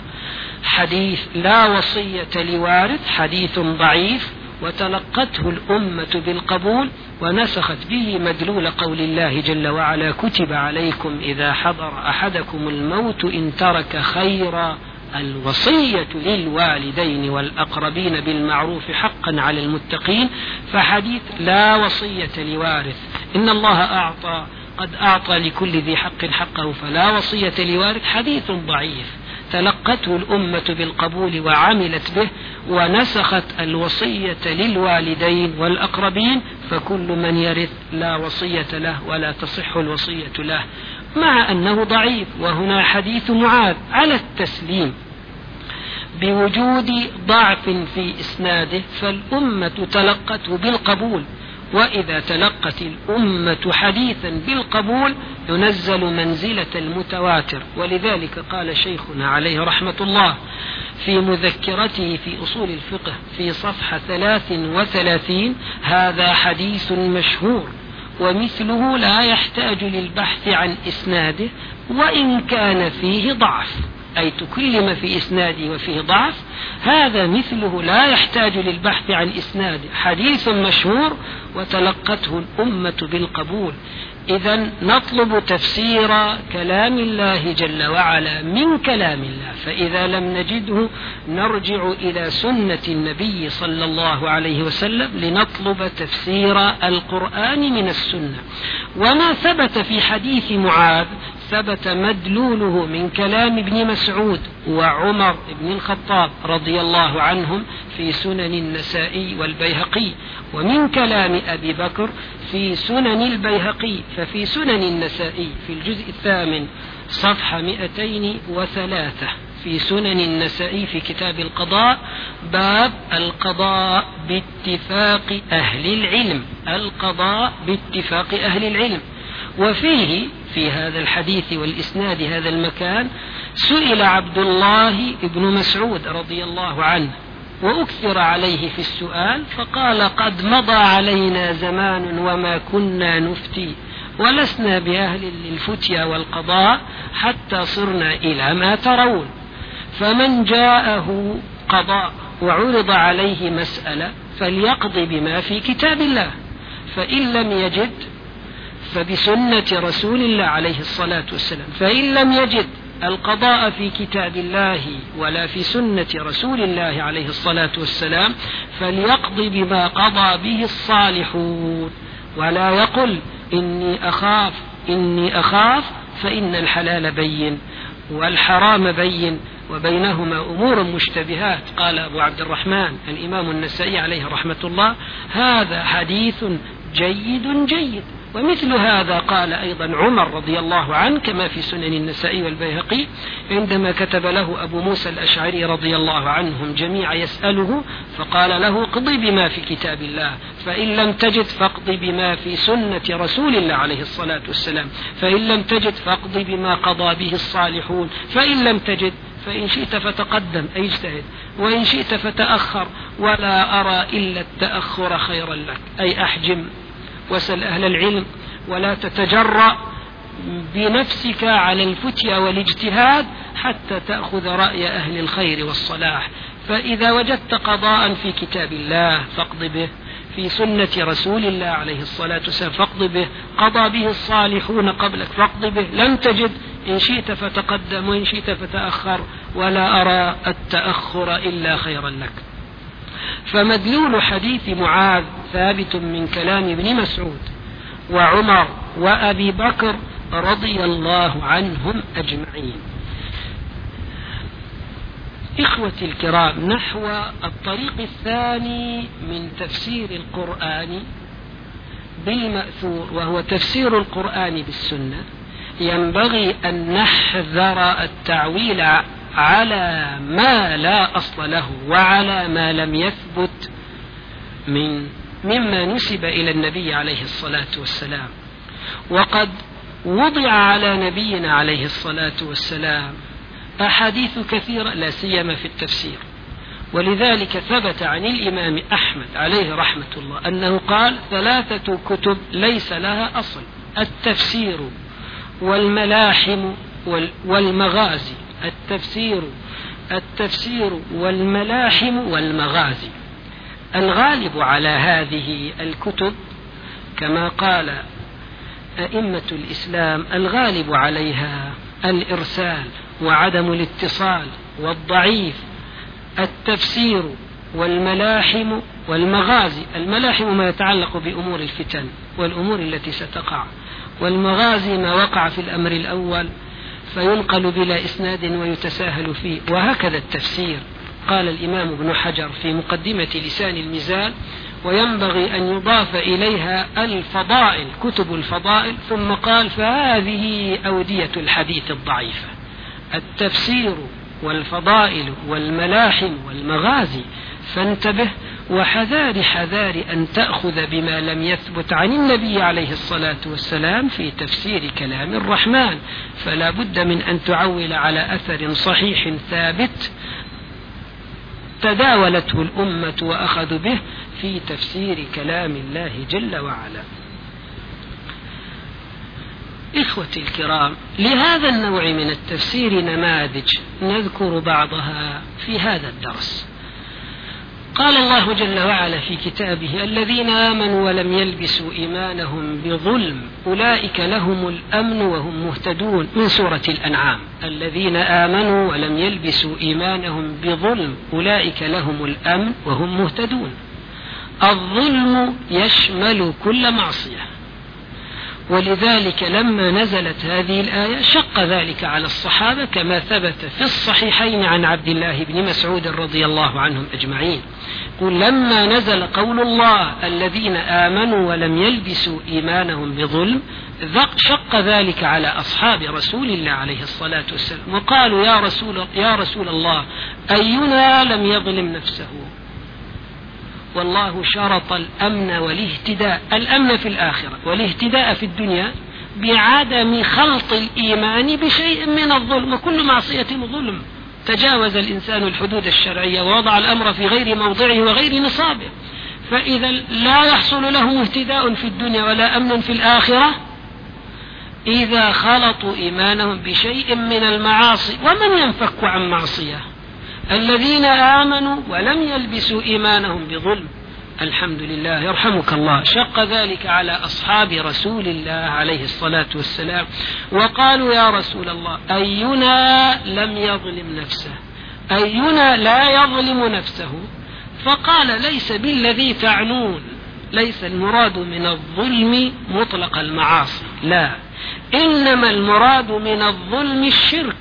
حديث لا وصية لوارث حديث ضعيف. وتلقته الأمة بالقبول ونسخت به مدلول قول الله جل وعلا كتب عليكم إذا حضر أحدكم الموت إن ترك خيرا الوصية للوالدين والأقربين بالمعروف حقا على المتقين فحديث لا وصية لوارث. إن الله أعطى قد أعطى لكل ذي حق حقه فلا وصية لوارث حديث ضعيف. تلقته الأمة بالقبول وعملت به ونسخت الوصية للوالدين والأقربين فكل من يرث لا وصية له ولا تصح الوصية له. مع أنه ضعيف وهنا حديث معاذ على التسليم. بوجود ضعف في إسناده فالأمة تلقته بالقبول. وإذا تلقت الأمة حديثا بالقبول ينزل منزلة المتواتر. ولذلك قال شيخنا عليه رحمة الله في مذكرته في أصول الفقه في صفحة ثلاث وثلاثين هذا حديث مشهور ومثله لا يحتاج للبحث عن إسناده وإن كان فيه ضعف. أي تكلم في إسناده وفيه ضعف هذا مثله لا يحتاج للبحث عن إسناد حديث مشهور وتلقته الأمة بالقبول. إذا نطلب تفسير كلام الله جل وعلا من كلام الله. فإذا لم نجده نرجع إلى سنة النبي صلى الله عليه وسلم لنطلب تفسير القرآن من السنة. وما ثبت في حديث معاذ ثبت مدلوله من كلام ابن مسعود وعمر بن الخطاب رضي الله عنهم في سنن النسائي والبيهقي ومن كلام أبي بكر في سنن البيهقي ففي سنن النسائي في الجزء الثامن صفحة 203 في سنن النسائي في كتاب القضاء باب القضاء باتفاق أهل العلم القضاء باتفاق أهل العلم. وفيه في هذا الحديث والإسناد هذا المكان سئل عبد الله بن مسعود رضي الله عنه وأكثر عليه في السؤال فقال قد مضى علينا زمان وما كنا نفتي ولسنا بأهل للفتيا والقضاء حتى صرنا إلى ما ترون. فمن جاءه قضاء وعرض عليه مسألة فليقض بما في كتاب الله فإن لم يجد فبسنة رسول الله عليه الصلاة والسلام. فإن لم يجد القضاء في كتاب الله ولا في سنة رسول الله عليه الصلاة والسلام فليقض بما قضى به الصالحون. ولا يقل إني أخاف إني أخاف فإن الحلال بين والحرام بين وبينهما أمور مشتبهات. قال أبو عبد الرحمن الإمام النسائي عليه رحمة الله هذا حديث جيد جيد. ومثل هذا قال أيضا عمر رضي الله عنه كما في سنن النسائي والبيهقي عندما كتب له أبو موسى الأشعري رضي الله عنهم جميعا يسأله فقال له اقض بما في كتاب الله فإن لم تجد فاقض بما في سنة رسول الله عليه الصلاة والسلام فإن لم تجد فاقض بما قضى به الصالحون فإن لم تجد فإن شئت فتقدم أي اجتهد وإن شئت فتأخر ولا أرى إلا التأخر خيرا لك أي أحجم. وسل أهل العلم ولا تتجرأ بنفسك على الفتيا والاجتهاد حتى تأخذ رأي أهل الخير والصلاح. فإذا وجدت قضاء في كتاب الله فاقض به في سنة رسول الله عليه الصلاة والسلام فاقض به قضى به الصالحون قبلك فاقض به. لم تجد إن شئت فتقدم وإن شئت فتأخر ولا أرى التأخر إلا خيرا لك. فمدلول حديث معاذ ثابت من كلام ابن مسعود وعمر وأبي بكر رضي الله عنهم أجمعين. إخوتي الكرام نحو الطريق الثاني من تفسير القرآن بالمأثور وهو تفسير القرآن بالسنة. ينبغي أن نحذر التعويل على ما لا أصل له وعلى ما لم يثبت من مما نسب إلى النبي عليه الصلاة والسلام. وقد وضع على نبينا عليه الصلاة والسلام أحاديث كثيرة لا سيما في التفسير. ولذلك ثبت عن الإمام أحمد عليه رحمة الله أنه قال ثلاثة كتب ليس لها أصل التفسير والملاحم والمغازي. التفسير التفسير والملاحم والمغازي. الغالب على هذه الكتب كما قال أئمة الإسلام الغالب عليها الإرسال وعدم الاتصال والضعيف التفسير والملاحم والمغازي الملاحم ما يتعلق بأمور الفتن والأمور التي ستقع والمغازي ما وقع في الأمر الأول فينقل بلا إسناد ويتساهل فيه وهكذا التفسير. قال الإمام ابن حجر في مقدمة لسان الميزان وينبغي أن يضاف إليها الفضائل كتب الفضائل ثم قال فهذه أودية الحديث الضعيفة. التفسير والفضائل والملاحم والمغازي فانتبه وحذار حذار أن تأخذ بما لم يثبت عن النبي عليه الصلاة والسلام في تفسير كلام الرحمن. فلا بد من أن تعول على أثر صحيح ثابت تداولته الأمة وأخذوا به في تفسير كلام الله جل وعلا. إخوتي الكرام لهذا النوع من التفسير نماذج نذكر بعضها في هذا الدرس. قال الله جل وعلا في كتابه الذين آمنوا ولم يلبسوا إيمانهم بظلم أولئك لهم الأمن وهم مهتدون. من سورة الأنعام الذين آمنوا ولم يلبسوا إيمانهم بظلم أولئك لهم الأمن وهم مهتدون. الظلم يشمل كل معصية. ولذلك لما نزلت هذه الآية شق ذلك على الصحابة كما ثبت في الصحيحين عن عبد الله بن مسعود رضي الله عنهم أجمعين. قل لما نزل قول الله الذين آمنوا ولم يلبسوا إيمانهم بظلم شق ذلك على أصحاب رسول الله عليه الصلاة والسلام. وقالوا يا رسول, يا رسول الله أينا لم يظلم نفسه؟ والله شرط الأمن والاهتداء الأمن في الآخرة والاهتداء في الدنيا بعدم خلط الإيمان بشيء من الظلم وكل معصية ظلم. تجاوز الإنسان الحدود الشرعية ووضع الأمر في غير موضعه وغير نصابه. فإذا لا يحصل له اهتداء في الدنيا ولا أمن في الآخرة إذا خلطوا إيمانهم بشيء من المعاصي ومن ينفك عن معصية؟ الذين آمنوا ولم يلبسوا إيمانهم بظلم الحمد لله يرحمك الله. شق ذلك على أصحاب رسول الله عليه الصلاة والسلام وقالوا يا رسول الله أينا لم يظلم نفسه؟ أينا لا يظلم نفسه؟ فقال ليس بالذي تعنون ليس المراد من الظلم مطلق المعاصي لا. إنما المراد من الظلم الشرك.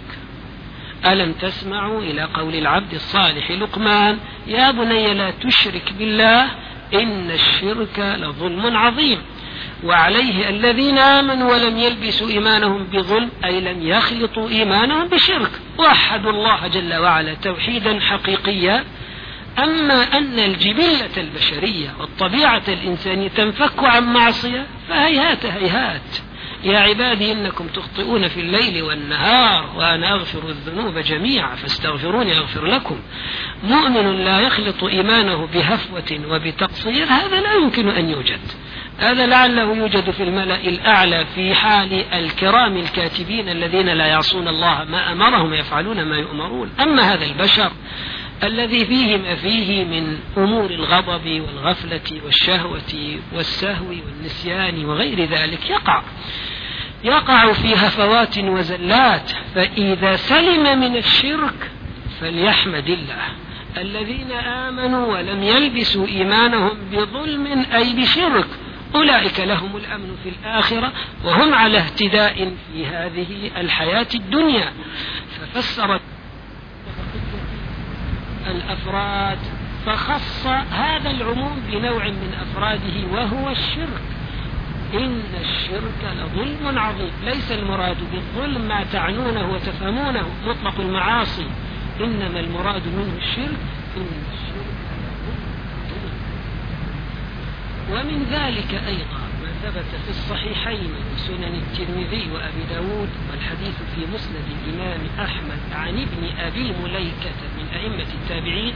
ألم تسمعوا إلى قول العبد الصالح لقمان يا بني لا تشرك بالله إن الشرك لظلم عظيم. وعليه الذين آمنوا ولم يلبسوا إيمانهم بظلم أي لم يخلطوا إيمانهم بشرك. وحدوا الله جل وعلا توحيدا حقيقيا. أما أن الجبلة البشرية والطبيعة الإنسانية تنفك عن معصية فهيهات هيهات. يا عبادي إنكم تخطئون في الليل والنهار وأنا أغفر الذنوب جميعا فاستغفروني أغفر لكم. مؤمن لا يخلط إيمانه بهفوة وبتقصير هذا لا يمكن أن يوجد. هذا لعله يوجد في الملأ الأعلى في حال الكرام الكاتبين الذين لا يعصون الله ما أمرهم يفعلون ما يؤمرون. أما هذا البشر الذي فيه ما فيه من أمور الغضب والغفلة والشهوة والسهو والنسيان وغير ذلك يقع. يقع في هفوات وزلات فإذا سلم من الشرك فليحمد الله. الذين آمنوا ولم يلبسوا إيمانهم بظلم أي بشرك أولئك لهم الأمن في الآخرة وهم على اهتداء في هذه الحياة الدنيا. ففسرت الأفراد فخص هذا العموم بنوع من أفراده وهو الشرك. إن الشرك لظلم عظيم. ليس المراد بالظلم ما تعنونه وتفهمونه مطلق المعاصي. إنما المراد منه الشرك. إن الشرك ومن ذلك أيضا ما ثبت في الصحيحين سنن الترمذي وأبي داود والحديث في مسند الإمام أحمد عن ابن أبي مليكة من أئمة التابعين.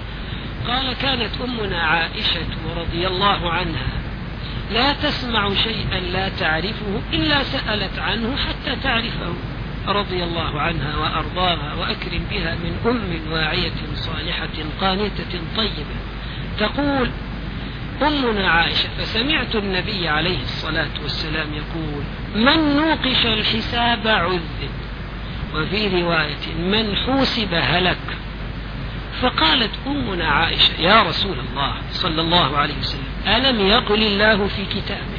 قال كانت أمنا عائشة رضي الله عنها لا تسمع شيئا لا تعرفه إلا سألت عنه حتى تعرفه. رضي الله عنها وأرضاها وأكرم بها من أم واعية صالحة قانتة طيبة. تقول أمنا عائشة فسمعت النبي عليه الصلاة والسلام يقول من نوقش الحساب عذب. وفي رواية من حوسب هلك. فقالت أمنا عائشة يا رسول الله صلى الله عليه وسلم ألم يقل الله في كتابه؟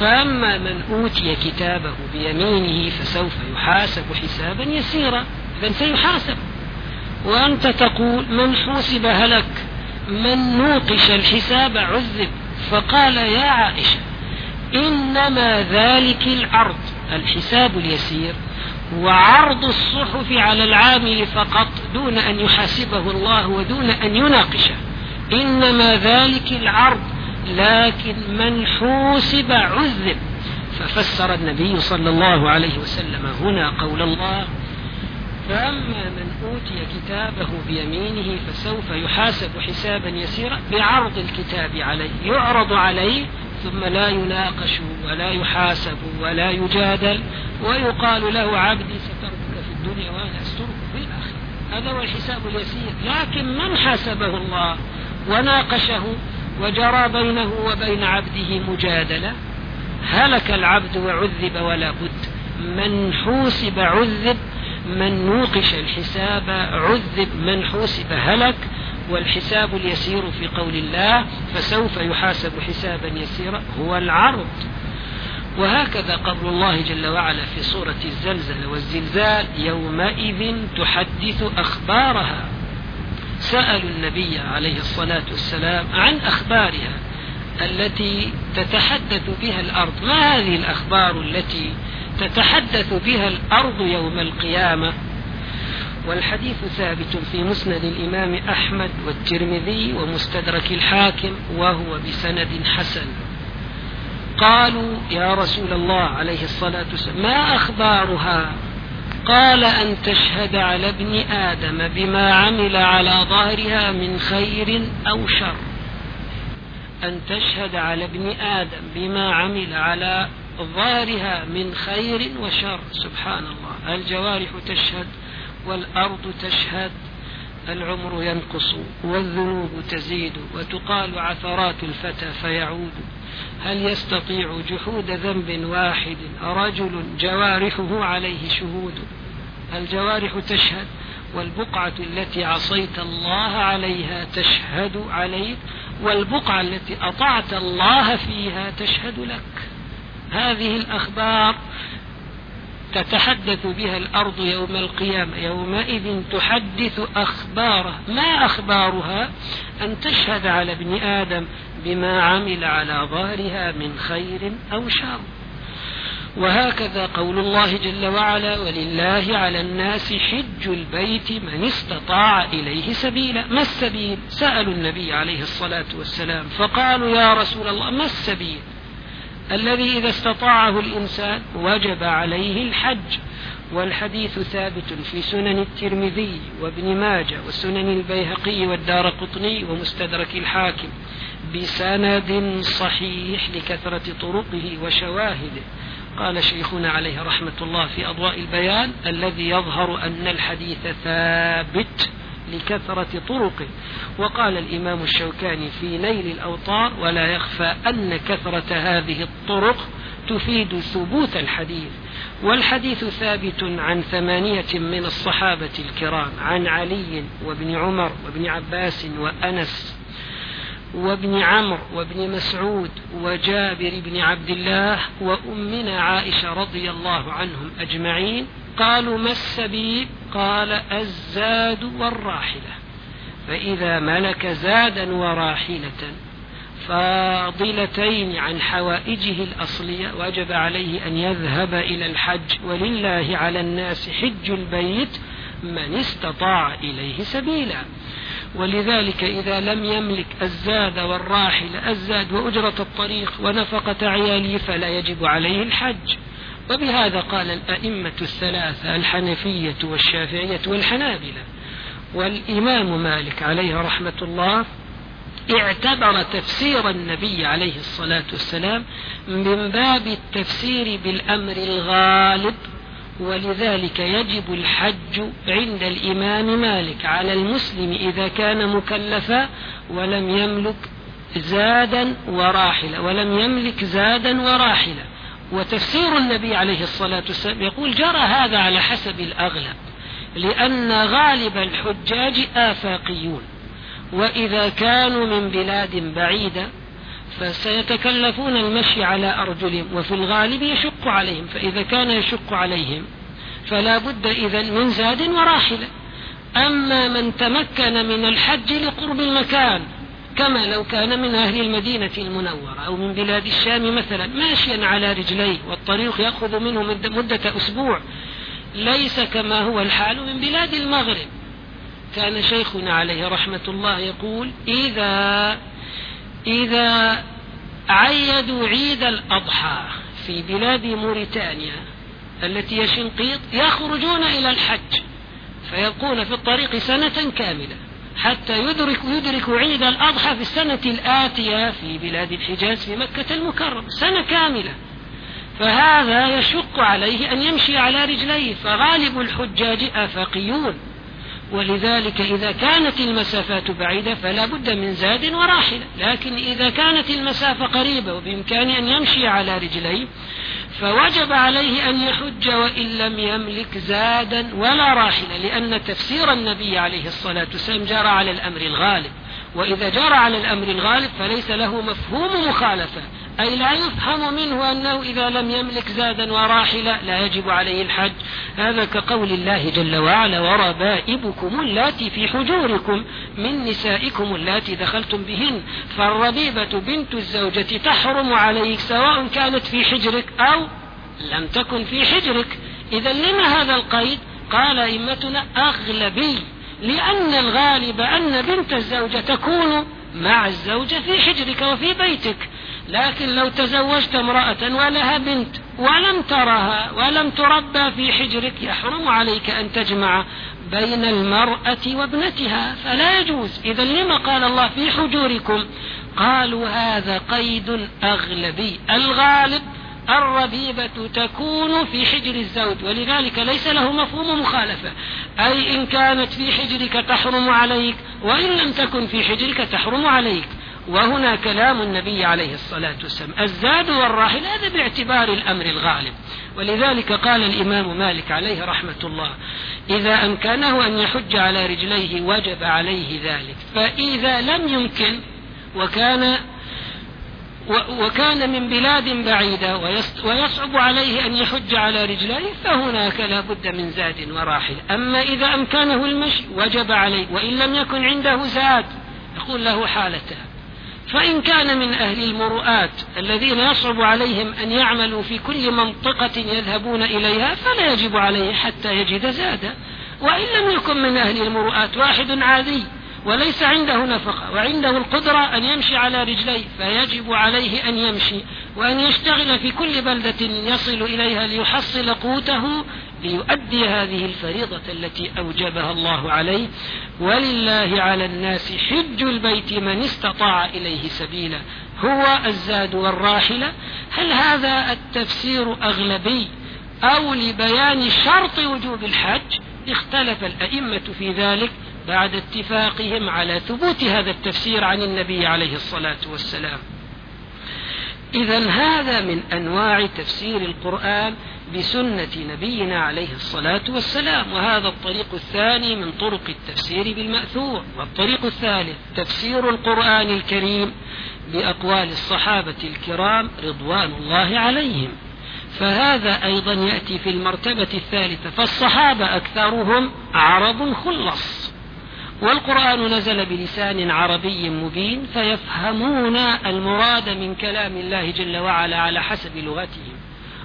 فأما من أوتي كتابه بيمينه فسوف يحاسب حسابا يسيرا إذا سيحاسب. وأنت تقول من حوسب هلك؟ من نوقش الحساب عذب. فقال يا عائشة إنما ذلك العرض الحساب اليسير. وعرض الصحف على العامل فقط دون أن يحاسبه الله ودون أن يناقشه. إنما ذلك العرض لكن من حوسب عذب. ففسر النبي صلى الله عليه وسلم هنا قول الله فأما من أوتي كتابه بيمينه فسوف يحاسب حسابا يسيرا بعرض الكتاب عليه يعرض عليه ثم لا يناقش ولا يحاسب ولا يجادل ويقال له عبدي سترتك في الدنيا وأنا أسترك في الآخرة. هذا هو الحساب اليسير. لكن من حاسبه الله وناقشه وجرى بينه وبين عبده مجادلة؟ هلك العبد وعذب ولا بد. من حوسب عذب من نوقش الحساب عذب. من حوسب هلك والحساب اليسير في قول الله فسوف يحاسب حسابا يسيرا هو العرض. وهكذا قول الله جل وعلا في سورة الزلزلة والزلزال يومئذ تحدث أخبارها. سألوا النبي عليه الصلاة والسلام عن أخبارها التي تتحدث بها الأرض. ما هذه الأخبار التي تتحدث بها الأرض يوم القيامة؟ والحديث ثابت في مسند الإمام أحمد والترمذي ومستدرك الحاكم وهو بسند حسن. قالوا يا رسول الله عليه الصلاة والسلام ما أخبارها؟ قال أن تشهد على ابن آدم بما عمل على ظهرها من خير أو شر. أن تشهد على ابن آدم بما عمل على ظهرها من خير وشر. سبحان الله. الجوارح تشهد والأرض تشهد العمر ينقص والذنوب تزيد وتقال عثرات الفتى فيعود. هل يستطيع جحود ذنب واحد؟ رجل جوارحه عليه شهود. الجوارح تشهد والبقعة التي عصيت الله عليها تشهد عليك والبقعة التي أطعت الله فيها تشهد لك. هذه الأخبار تتحدث بها الأرض يوم القيامة يومئذ تحدث أخباره ما أخبارها؟ أن تشهد على ابن آدم بما عمل على ظهرها من خير أو شر. وهكذا قول الله جل وعلا ولله على الناس حج البيت من استطاع إليه سبيلا. ما السبيل؟ سألوا النبي عليه الصلاة والسلام فقالوا يا رسول الله ما السبيل؟ الذي إذا استطاعه الإنسان وجب عليه الحج. والحديث ثابت في سنن الترمذي وابن ماجه وسنن البيهقي والدار قطني ومستدرك الحاكم بسند صحيح لكثرة طرقه وشواهده. قال شيخنا عليه رحمة الله في أضواء البيان الذي يظهر أن الحديث ثابت لكثرة طرقه. وقال الإمام الشوكاني في نيل الأوطار ولا يخفى أن كثرة هذه الطرق تفيد ثبوت الحديث. والحديث ثابت عن ثمانية من الصحابة الكرام عن علي وابن عمر وابن عباس وأنس وابن عمرو وابن مسعود وجابر بن عبد الله وأمنا عائشة رضي الله عنهم أجمعين قالوا ما السبيل؟ قال الزاد والراحلة. فإذا ملك زادا وراحلة فاضلتين عن حوائجه الأصلية وجب عليه أن يذهب إلى الحج. ولله على الناس حج البيت من استطاع إليه سبيلا. ولذلك إذا لم يملك الزاد والراحل الزاد وأجرة الطريق ونفقة عياله فلا يجب عليه الحج. وبهذا قال الأئمة الثلاثة الحنفية والشافعية والحنابلة. والإمام مالك عليه رحمة الله اعتبر تفسير النبي عليه الصلاة والسلام من باب التفسير بالأمر الغالب ولذلك يجب الحج عند الإمام مالك على المسلم إذا كان مكلفا ولم يملك زادا وراحلة ولم يملك زادا وراحلة وتفسير النبي عليه الصلاة والسلام يقول جرى هذا على حسب الأغلب لأن غالب الحجاج آفاقيون. وإذا كانوا من بلاد بعيدة فسيتكلفون المشي على أرجلهم وفي الغالب يشق عليهم فإذا كان يشق عليهم فلا بد إذا من زاد وراحلة أما من تمكن من الحج لقرب المكان كما لو كان من أهل المدينة المنورة أو من بلاد الشام مثلا ماشيا على رجليه والطريق يأخذ منه مدة أسبوع ليس كما هو الحال من بلاد المغرب. كان شيخنا عليه رحمة الله يقول إذا إذا عيدوا عيد الأضحى في بلاد موريتانيا التي هي شنقيط يخرجون إلى الحج فيبقون في الطريق سنة كاملة حتى يدرك يدرك عيد الأضحى في السنة الآتية في بلاد الحجاز في مكة المكرمة سنة كاملة. فهذا يشق عليه أن يمشي على رجليه فغالب الحجاج آفاقيون ولذلك إذا كانت المسافات بعيدة فلا بد من زاد وراحلة. لكن إذا كانت المسافة قريبة وبإمكانه أن يمشي على رجليه فوجب عليه أن يحج وإن لم يملك زادا ولا راحلة لأن تفسير النبي عليه الصلاة والسلام جرى على الأمر الغالب. وإذا جرى على الأمر الغالب فليس له مفهوم مخالفة. أي لا يفهم منه أنه إذا لم يملك زادا وراحلة لا يجب عليه الحج. هذا كقول الله جل وعلا وربائبكم اللاتي في حجوركم من نسائكم اللاتي دخلتم بهن فالربيبة بنت الزوجة تحرم عليك سواء كانت في حجرك أو لم تكن في حجرك. إذا لما هذا القيد؟ قال أئمتنا أغلبي لأن الغالب أن بنت الزوجة تكون مع الزوجة في حجرك وفي بيتك. لكن لو تزوجت امرأة ولها بنت ولم ترها ولم تربى في حجرك يحرم عليك أن تجمع بين المرأة وابنتها. فلا يجوز. إذا لما قال الله في حجوركم؟ قالوا هذا قيد أغلبي. الغالب الربيبة تكون في حجر الزوج ولذلك ليس له مفهوم مخالفة. أي إن كانت في حجرك تحرم عليك وإن لم تكن في حجرك تحرم عليك. وهنا كلام النبي عليه الصلاة والسلام. الزاد والراحل هذا باعتبار الأمر الغالب. ولذلك قال الإمام مالك عليه رحمة الله إذا أمكنه أن يحج على رجليه وجب عليه ذلك. فإذا لم يمكن وكان وكان من بلاد بعيدة ويصعب عليه أن يحج على رجليه فهناك لا بد من زاد وراحل. أما إذا أمكنه المشي وجب عليه. وإن لم يكن عنده زاد يقول له حالتان فإن كان من أهل المروءات الذين يصعب عليهم أن يعملوا في كل منطقة يذهبون إليها فلا يجب عليه حتى يجد زادا. وإن لم يكن من أهل المروءات واحد عادي وليس عنده نفقة وعنده القدرة أن يمشي على رجليه فيجب عليه أن يمشي وأن يشتغل في كل بلدة يصل إليها ليحصل قوته ليؤدي هذه الفريضة التي أوجبها الله عليه. ولله على الناس حج البيت من استطاع إليه سبيلا. هو الزاد والراحلة هل هذا التفسير أغلبي أو لبيان شرط وجوب الحج؟ اختلف الأئمة في ذلك بعد اتفاقهم على ثبوت هذا التفسير عن النبي عليه الصلاة والسلام. إذا هذا من أنواع تفسير القرآن بسنة نبينا عليه الصلاة والسلام. وهذا الطريق الثاني من طرق التفسير بالمأثور. والطريق الثالث تفسير القرآن الكريم بأقوال الصحابة الكرام رضوان الله عليهم. فهذا أيضا يأتي في المرتبة الثالثة فالصحابة أكثرهم عرب خلص. والقرآن نزل بلسان عربي مبين فيفهمون المراد من كلام الله جل وعلا على حسب لغتهم.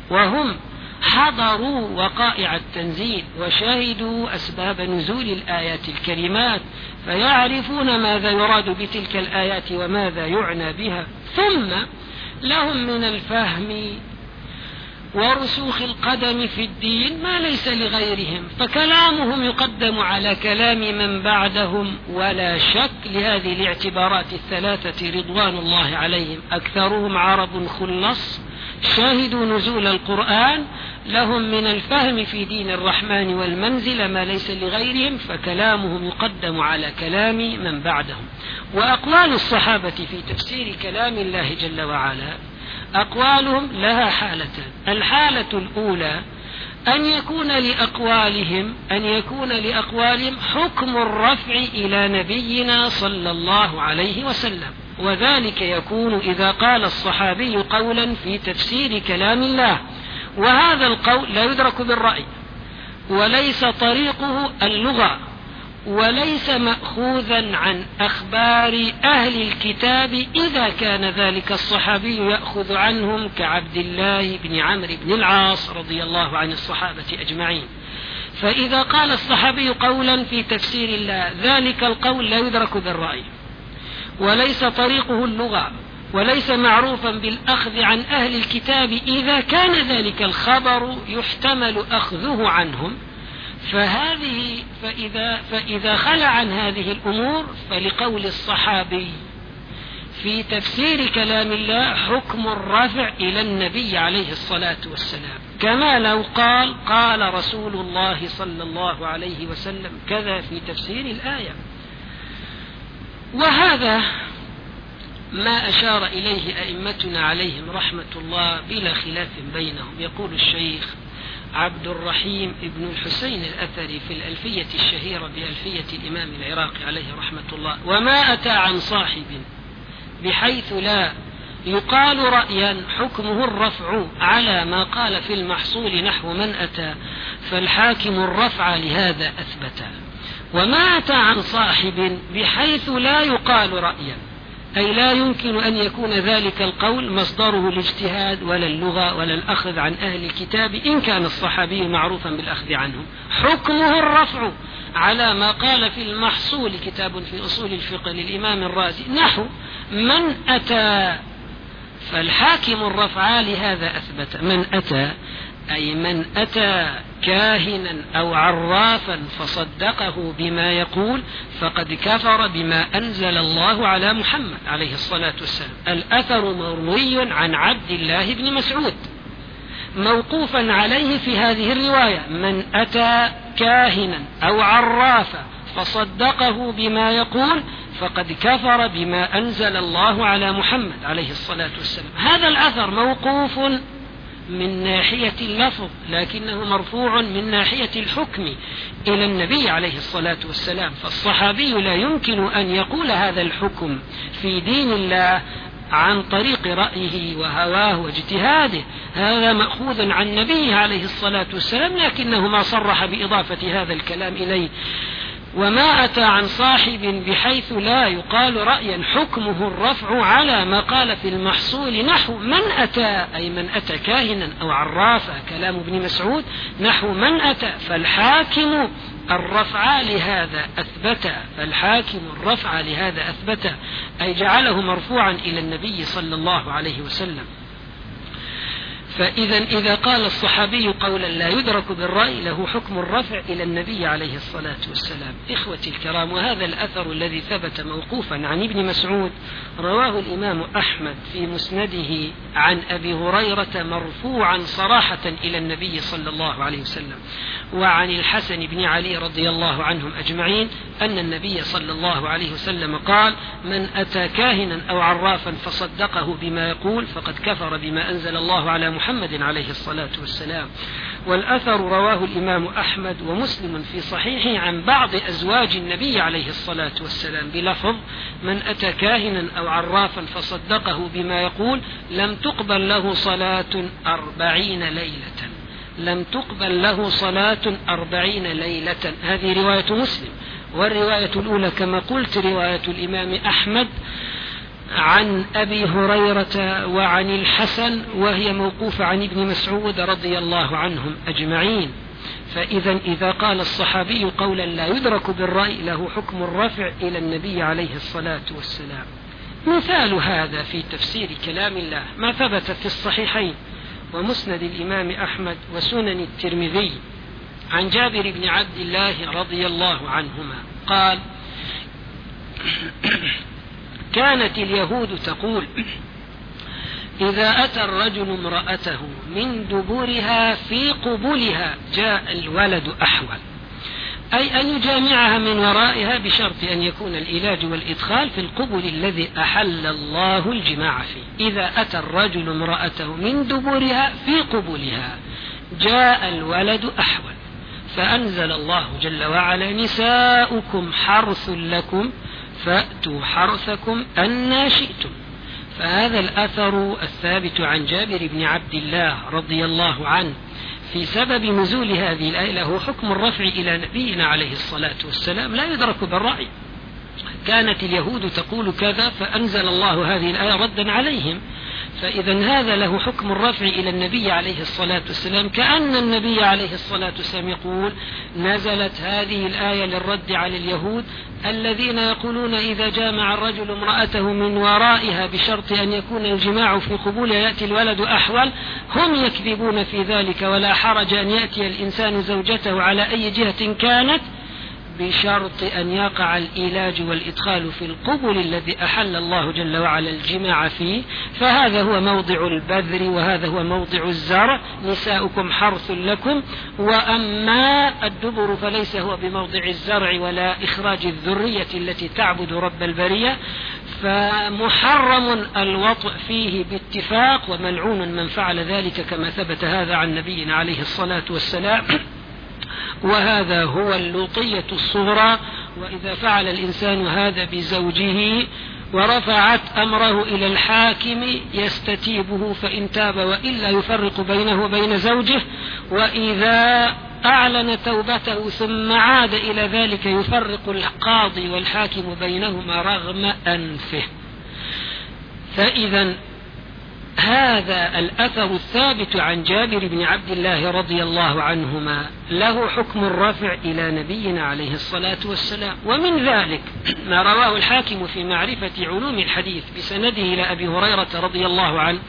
وهم حضروا وقائع التنزيل وشهدوا أسباب نزول الآيات الكريمات فيعرفون ماذا يراد بتلك الآيات وماذا يعنى بها. ثم لهم من الفهم ورسوخ القدم في الدين ما ليس لغيرهم فكلامهم يقدم على كلام من بعدهم ولا شك لهذه الاعتبارات الثلاثة رضوان الله عليهم. أكثرهم عرب خلص شاهدوا نزول القرآن لهم من الفهم في دين الرحمن والمنزل ما ليس لغيرهم فكلامهم يقدم على كلام من بعدهم. وأقوال الصحابة في تفسير كلام الله جل وعلا أقوالهم لها حالتان. الحالة الأولى أن يكون لأقوالهم أن يكون لأقوالهم حكم الرفع إلى نبينا صلى الله عليه وسلم. وذلك يكون إذا قال الصحابي قولا في تفسير كلام الله. وهذا القول لا يدرك بالرأي. وليس طريقه اللغة. وليس مأخوذا عن أخبار أهل الكتاب إذا كان ذلك الصحابي يأخذ عنهم كعبد الله بن عمرو بن العاص رضي الله عن الصحابة أجمعين. فإذا قال الصحابي قولا في تفسير الله ذلك القول لا يدرك بالرأي. وليس طريقه اللغة. وليس معروفا بالأخذ عن أهل الكتاب إذا كان ذلك الخبر يحتمل أخذه عنهم. فهذه فإذا, فإذا خلى عن هذه الأمور فلقول الصحابي في تفسير كلام الله حكم الرفع إلى النبي عليه الصلاة والسلام. كما لو قال قال رسول الله صلى الله عليه وسلم كذا في تفسير الآية. وهذا ما أشار إليه أئمتنا عليهم رحمة الله بلا خلاف بينهم. يقول الشيخ عبد الرحيم ابن الحسين الأثري في الألفية الشهيرة بألفية الإمام العراقي عليه رحمة الله وما أتى عن صاحب بحيث لا يقال رأيا حكمه الرفع على ما قال في المحصول نحو من أتى فالحاكم الرفع لهذا أثبت. وما أتى عن صاحب بحيث لا يقال رأيا أي لا يمكن أن يكون ذلك القول مصدره الاجتهاد ولا اللغة ولا الأخذ عن أهل الكتاب إن كان الصحابي معروفا بالأخذ عنهم. حكمه الرفع على ما قال في المحصول كتاب في أصول الفقه للإمام الرازي. نحو من أتى فالحاكم الرفع لهذا أثبت. من أتى أي من أتى كاهنا أو عرافا فصدقه بما يقول فقد كفر بما أنزل الله على محمد عليه الصلاة والسلام. الأثر مروي عن عبد الله بن مسعود. موقوفا عليه في هذه الرواية من أتى كاهنا أو عرافا فصدقه بما يقول فقد كفر بما أنزل الله على محمد عليه الصلاة والسلام. هذا الأثر موقوف من ناحية اللفظ لكنه مرفوع من ناحية الحكم إلى النبي عليه الصلاة والسلام. فالصحابي لا يمكن أن يقول هذا الحكم في دين الله عن طريق رأيه وهواه واجتهاده. هذا مأخوذ عن نبيه عليه الصلاة والسلام لكنه ما صرح بإضافة هذا الكلام إليه. وما أتى عن صاحب بحيث لا يقال رأيا حكمه الرفع على ما قال في المحصول نحو من أتى أي من أتى كاهنا أو عرافا كلام ابن مسعود نحو من أتى فالحاكم الرفع لهذا أثبت فالحاكم الرفع لهذا أثبت أي جعله مرفوعا إلى النبي صلى الله عليه وسلم. فإذا إذا قال الصحابي قولا لا يدرك بالرأي له حكم الرفع إلى النبي عليه الصلاة والسلام. إخوتي الكرام وهذا الأثر الذي ثبت موقوفا عن ابن مسعود رواه الإمام أحمد في مسنده عن أبي هريرة مرفوعا صراحة إلى النبي صلى الله عليه وسلم. وعن الحسن بن علي رضي الله عنهم أجمعين أن النبي صلى الله عليه وسلم قال من أتى كاهنا أو عرافا فصدقه بما يقول فقد كفر بما أنزل الله على محمد عليه الصلاة والسلام. والأثر رواه الإمام أحمد ومسلم في صحيحه عن بعض أزواج النبي عليه الصلاة والسلام بلفظ من أتى كاهنا أو عرافا فصدقه بما يقول لم تقبل له صلاة أربعين ليلة. لم تقبل له صلاة أربعين ليلة. هذه رواية مسلم. والرواية الأولى كما قلت رواية الإمام أحمد عن أبي هريرة وعن الحسن وهي موقوفة عن ابن مسعود رضي الله عنهم أجمعين. فإذا إذا قال الصحابي قولا لا يدرك بالرأي له حكم الرفع إلى النبي عليه الصلاة والسلام. مثال هذا في تفسير كلام الله. ما ثبت في الصحيحين. ومسند الإمام أحمد وسنن الترمذي عن جابر بن عبد الله رضي الله عنهما قال كانت اليهود تقول إذا أتى الرجل امرأته من دبرها في قبولها جاء الولد أحول. أي أن يجامعها من ورائها بشرط أن يكون العلاج والإدخال في القبل الذي أحل الله الجماع فيه. إذا أتى الرجل امرأته من دبرها في قبولها جاء الولد أحول. فأنزل الله جل وعلا نساؤكم حرث لكم فأتوا حرثكم أنا شئتم. فهذا الأثر الثابت عن جابر بن عبد الله رضي الله عنه في سبب نزول هذه الآية له حكم الرفع إلى نبينا عليه الصلاة والسلام. لا يدرك بالرأي. كانت اليهود تقول كذا فأنزل الله هذه الآية ردا عليهم. فإذا هذا له حكم الرفع إلى النبي عليه الصلاة والسلام كأن النبي عليه الصلاة والسلام يقول نزلت هذه الآية للرد على اليهود الذين يقولون إذا جامع الرجل امرأته من ورائها بشرط أن يكون الجماع في قبولها يأتي الولد أحول هم يكذبون في ذلك ولا حرج أن يأتي الإنسان زوجته على أي جهة كانت بشرط أن يقع الإيلاج والإدخال في القبل الذي أحل الله جل وعلا الجماع فيه فهذا هو موضع البذر وهذا هو موضع الزرع. نساؤكم حرث لكم. وأما الدبر فليس هو بموضع الزرع ولا إخراج الذرية التي تعبد رب البرية. فمحرم الوطء فيه باتفاق وملعون من فعل ذلك كما ثبت هذا عن نبينا عليه الصلاة والسلام. وهذا هو اللوطية الصغرى وإذا فعل الإنسان هذا بزوجه ورفعت أمره إلى الحاكم يستتيبه فإن تاب وإلا يفرق بينه وبين زوجه وإذا أعلن توبته ثم عاد إلى ذلك يفرق القاضي والحاكم بينهما رغم أنفه. فإذا هذا الأثر الثابت عن جابر بن عبد الله رضي الله عنهما. له حكم الرفع إلى نبينا عليه الصلاة والسلام. ومن ذلك ما رواه الحاكم في معرفة علوم الحديث بسنده إلى أبي هريرة رضي الله عنه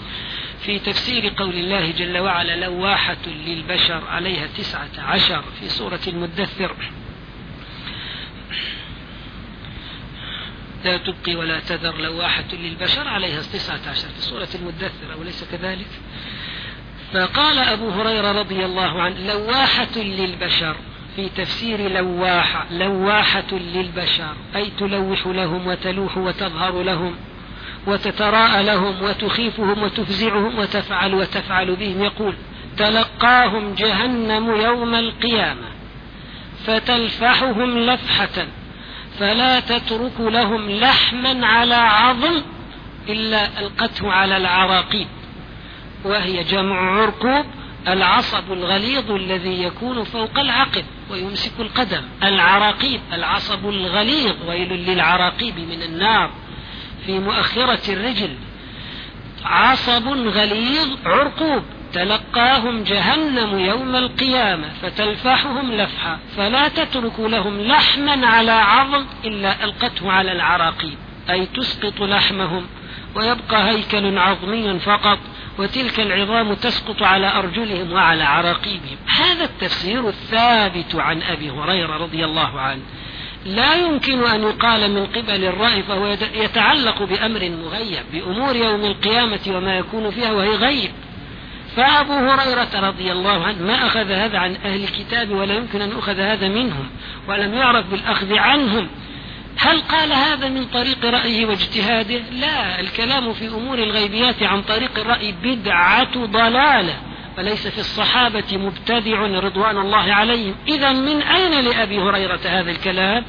في تفسير قول الله جل وعلا لواحة للبشر عليها تسعة عشر في سورة المدثر. لا تبقي ولا تذر لواحة للبشر عليها تسعة عشر في سورة المدثر أوليس كذلك؟ فقال أبو هريرة رضي الله عنه لواحة للبشر في تفسير لواحة لواحة للبشر أي تلوح لهم وتلوح وتظهر لهم وتتراءى لهم وتخيفهم وتفزعهم وتفعل وتفعل بهم يقول تلقاهم جهنم يوم القيامة فتلفحهم لفحة فلا تترك لهم لحما على عظم إلا ألقته على العراقيب. وهي جمع عرقوب العصب الغليظ الذي يكون فوق العقب ويمسك القدم. العراقيب العصب الغليظ ويل للعراقيب من النار. في مؤخرة الرجل عصب غليظ عرقوب. تلقاهم جهنم يوم القيامة فتلفحهم لفحا فلا تترك لهم لحما على عظم إلا ألقته على العراقيب أي تسقط لحمهم ويبقى هيكل عظمي فقط وتلك العظام تسقط على أرجلهم وعلى عراقيبهم هذا التفسير الثابت عن أبي هريرة رضي الله عنه. لا يمكن أن يقال من قبل الرأي فهو يتعلق بأمر مغيب بأمور يوم القيامة وما يكون فيها وهي غيب. فأبو هريرة رضي الله عنه ما أخذ هذا عن أهل الكتاب ولا يمكن أن أخذ هذا منهم ولم يعرف بالأخذ عنهم. هل قال هذا من طريق رأيه واجتهاده؟ لا الكلام في أمور الغيبيات عن طريق الرأي بدعة ضلالة وليس في الصحابة مبتدع رضوان الله عليهم. إذا من أين لأبي هريرة هذا الكلام؟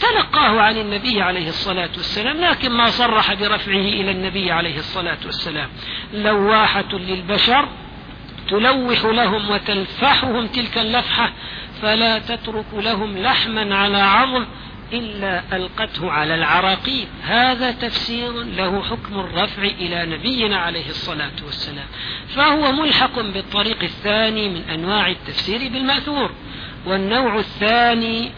تلقاه عن النبي عليه الصلاة والسلام لكن ما صرح برفعه إلى النبي عليه الصلاة والسلام. لواحة للبشر تلوح لهم وتلفحهم تلك اللفحة فلا تترك لهم لحما على عظم إلا ألقته على العراقيب. هذا تفسير له حكم الرفع إلى نبينا عليه الصلاة والسلام. فهو ملحق بالطريق الثاني من أنواع التفسير بالمأثور والنوع الثاني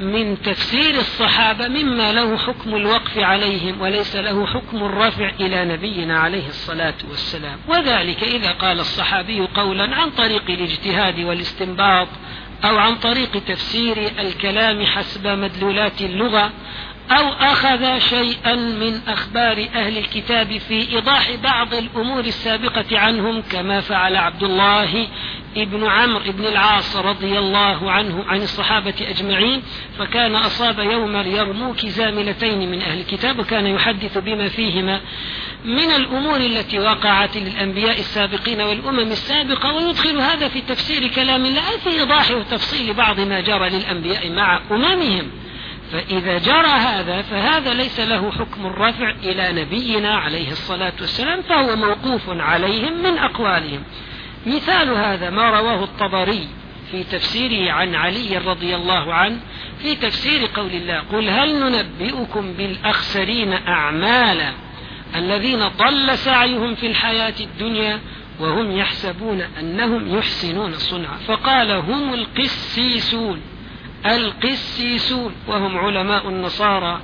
من تفسير الصحابة مما له حكم الوقف عليهم وليس له حكم الرفع إلى نبينا عليه الصلاة والسلام. وذلك إذا قال الصحابي قولا عن طريق الاجتهاد والاستنباط أو عن طريق تفسير الكلام حسب مدلولات اللغة أو أخذ شيئا من أخبار أهل الكتاب في إيضاح بعض الأمور السابقة عنهم كما فعل عبد الله ابن عمرو بن العاص رضي الله عنه عن الصحابة أجمعين فكان أصاب يوم اليرموك زاملتين من أهل الكتاب وكان يحدث بما فيهما من الأمور التي وقعت للأنبياء السابقين والأمم السابقة ويدخل هذا في تفسير كلام الله في إيضاح وتفصيل بعض ما جرى للأنبياء مع أممهم. فإذا جرى هذا فهذا ليس له حكم الرفع إلى نبينا عليه الصلاة والسلام فهو موقوف عليهم من أقوالهم. مثال هذا ما رواه الطبري في تفسيره عن علي رضي الله عنه في تفسير قول الله قل هل ننبئكم بالأخسرين أعمالا الذين ضل سعيهم في الحياة الدنيا وهم يحسبون أنهم يحسنون صنعا. فقال هم القسيسون القسيسون وهم علماء النصارى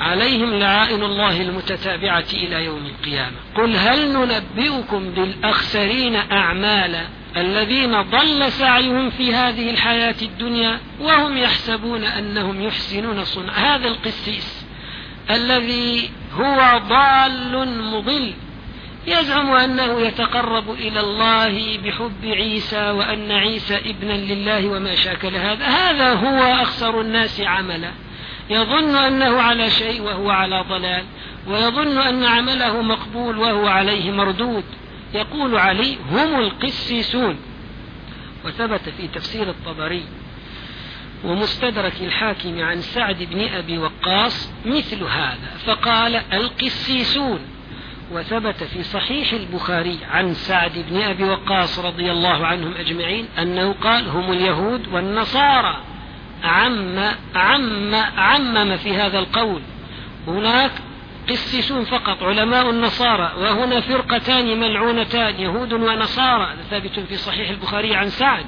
عليهم لعائن الله المتتابعة إلى يوم القيامة. قل هل ننبئكم بالأخسرين أعمالا الذين ضل سعيهم في هذه الحياة الدنيا وهم يحسبون أنهم يحسنون صنع هذا القسيس الذي هو ضال مضل. يزعم أنه يتقرب إلى الله بحب عيسى وأن عيسى ابنا لله وما شاكل هذا. هذا هو أخسر الناس عملا. يظن أنه على شيء وهو على ضلال ويظن أن عمله مقبول وهو عليه مردود. يقول علي هم القسيسون. وثبت في تفسير الطبري ومستدرك الحاكم عن سعد بن أبي وقاص مثل هذا فقال القسيسون. وثبت في صحيح البخاري عن سعد بن أبي وقاص رضي الله عنهم أجمعين أنه قال هم اليهود والنصارى. عم عم عمم في هذا القول. هناك قسيسون فقط علماء النصارى وهنا فرقتان ملعونتان يهود ونصارى ثابت في صحيح البخاري عن سعد.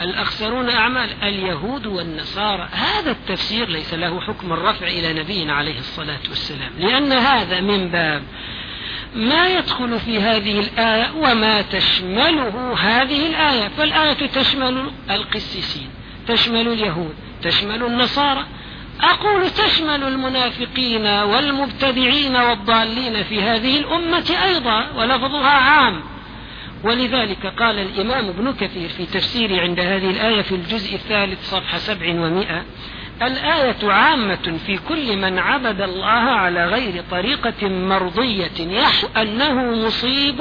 الأخسرون أعمال اليهود والنصارى. هذا التفسير ليس له حكم الرفع إلى نبينا عليه الصلاة والسلام لأن هذا من باب ما يدخل في هذه الآية وما تشمله هذه الآية. فالآية تشمل القسيسين. تشمل اليهود تشمل النصارى. أقول تشمل المنافقين والمبتدعين والضالين في هذه الأمة أيضا ولفظها عام. ولذلك قال الإمام ابن كثير في تفسير عند هذه الآية في الجزء الثالث صفحة سبع ومائة الآية عامة في كل من عبد الله على غير طريقة مرضية يحو أنه مصيب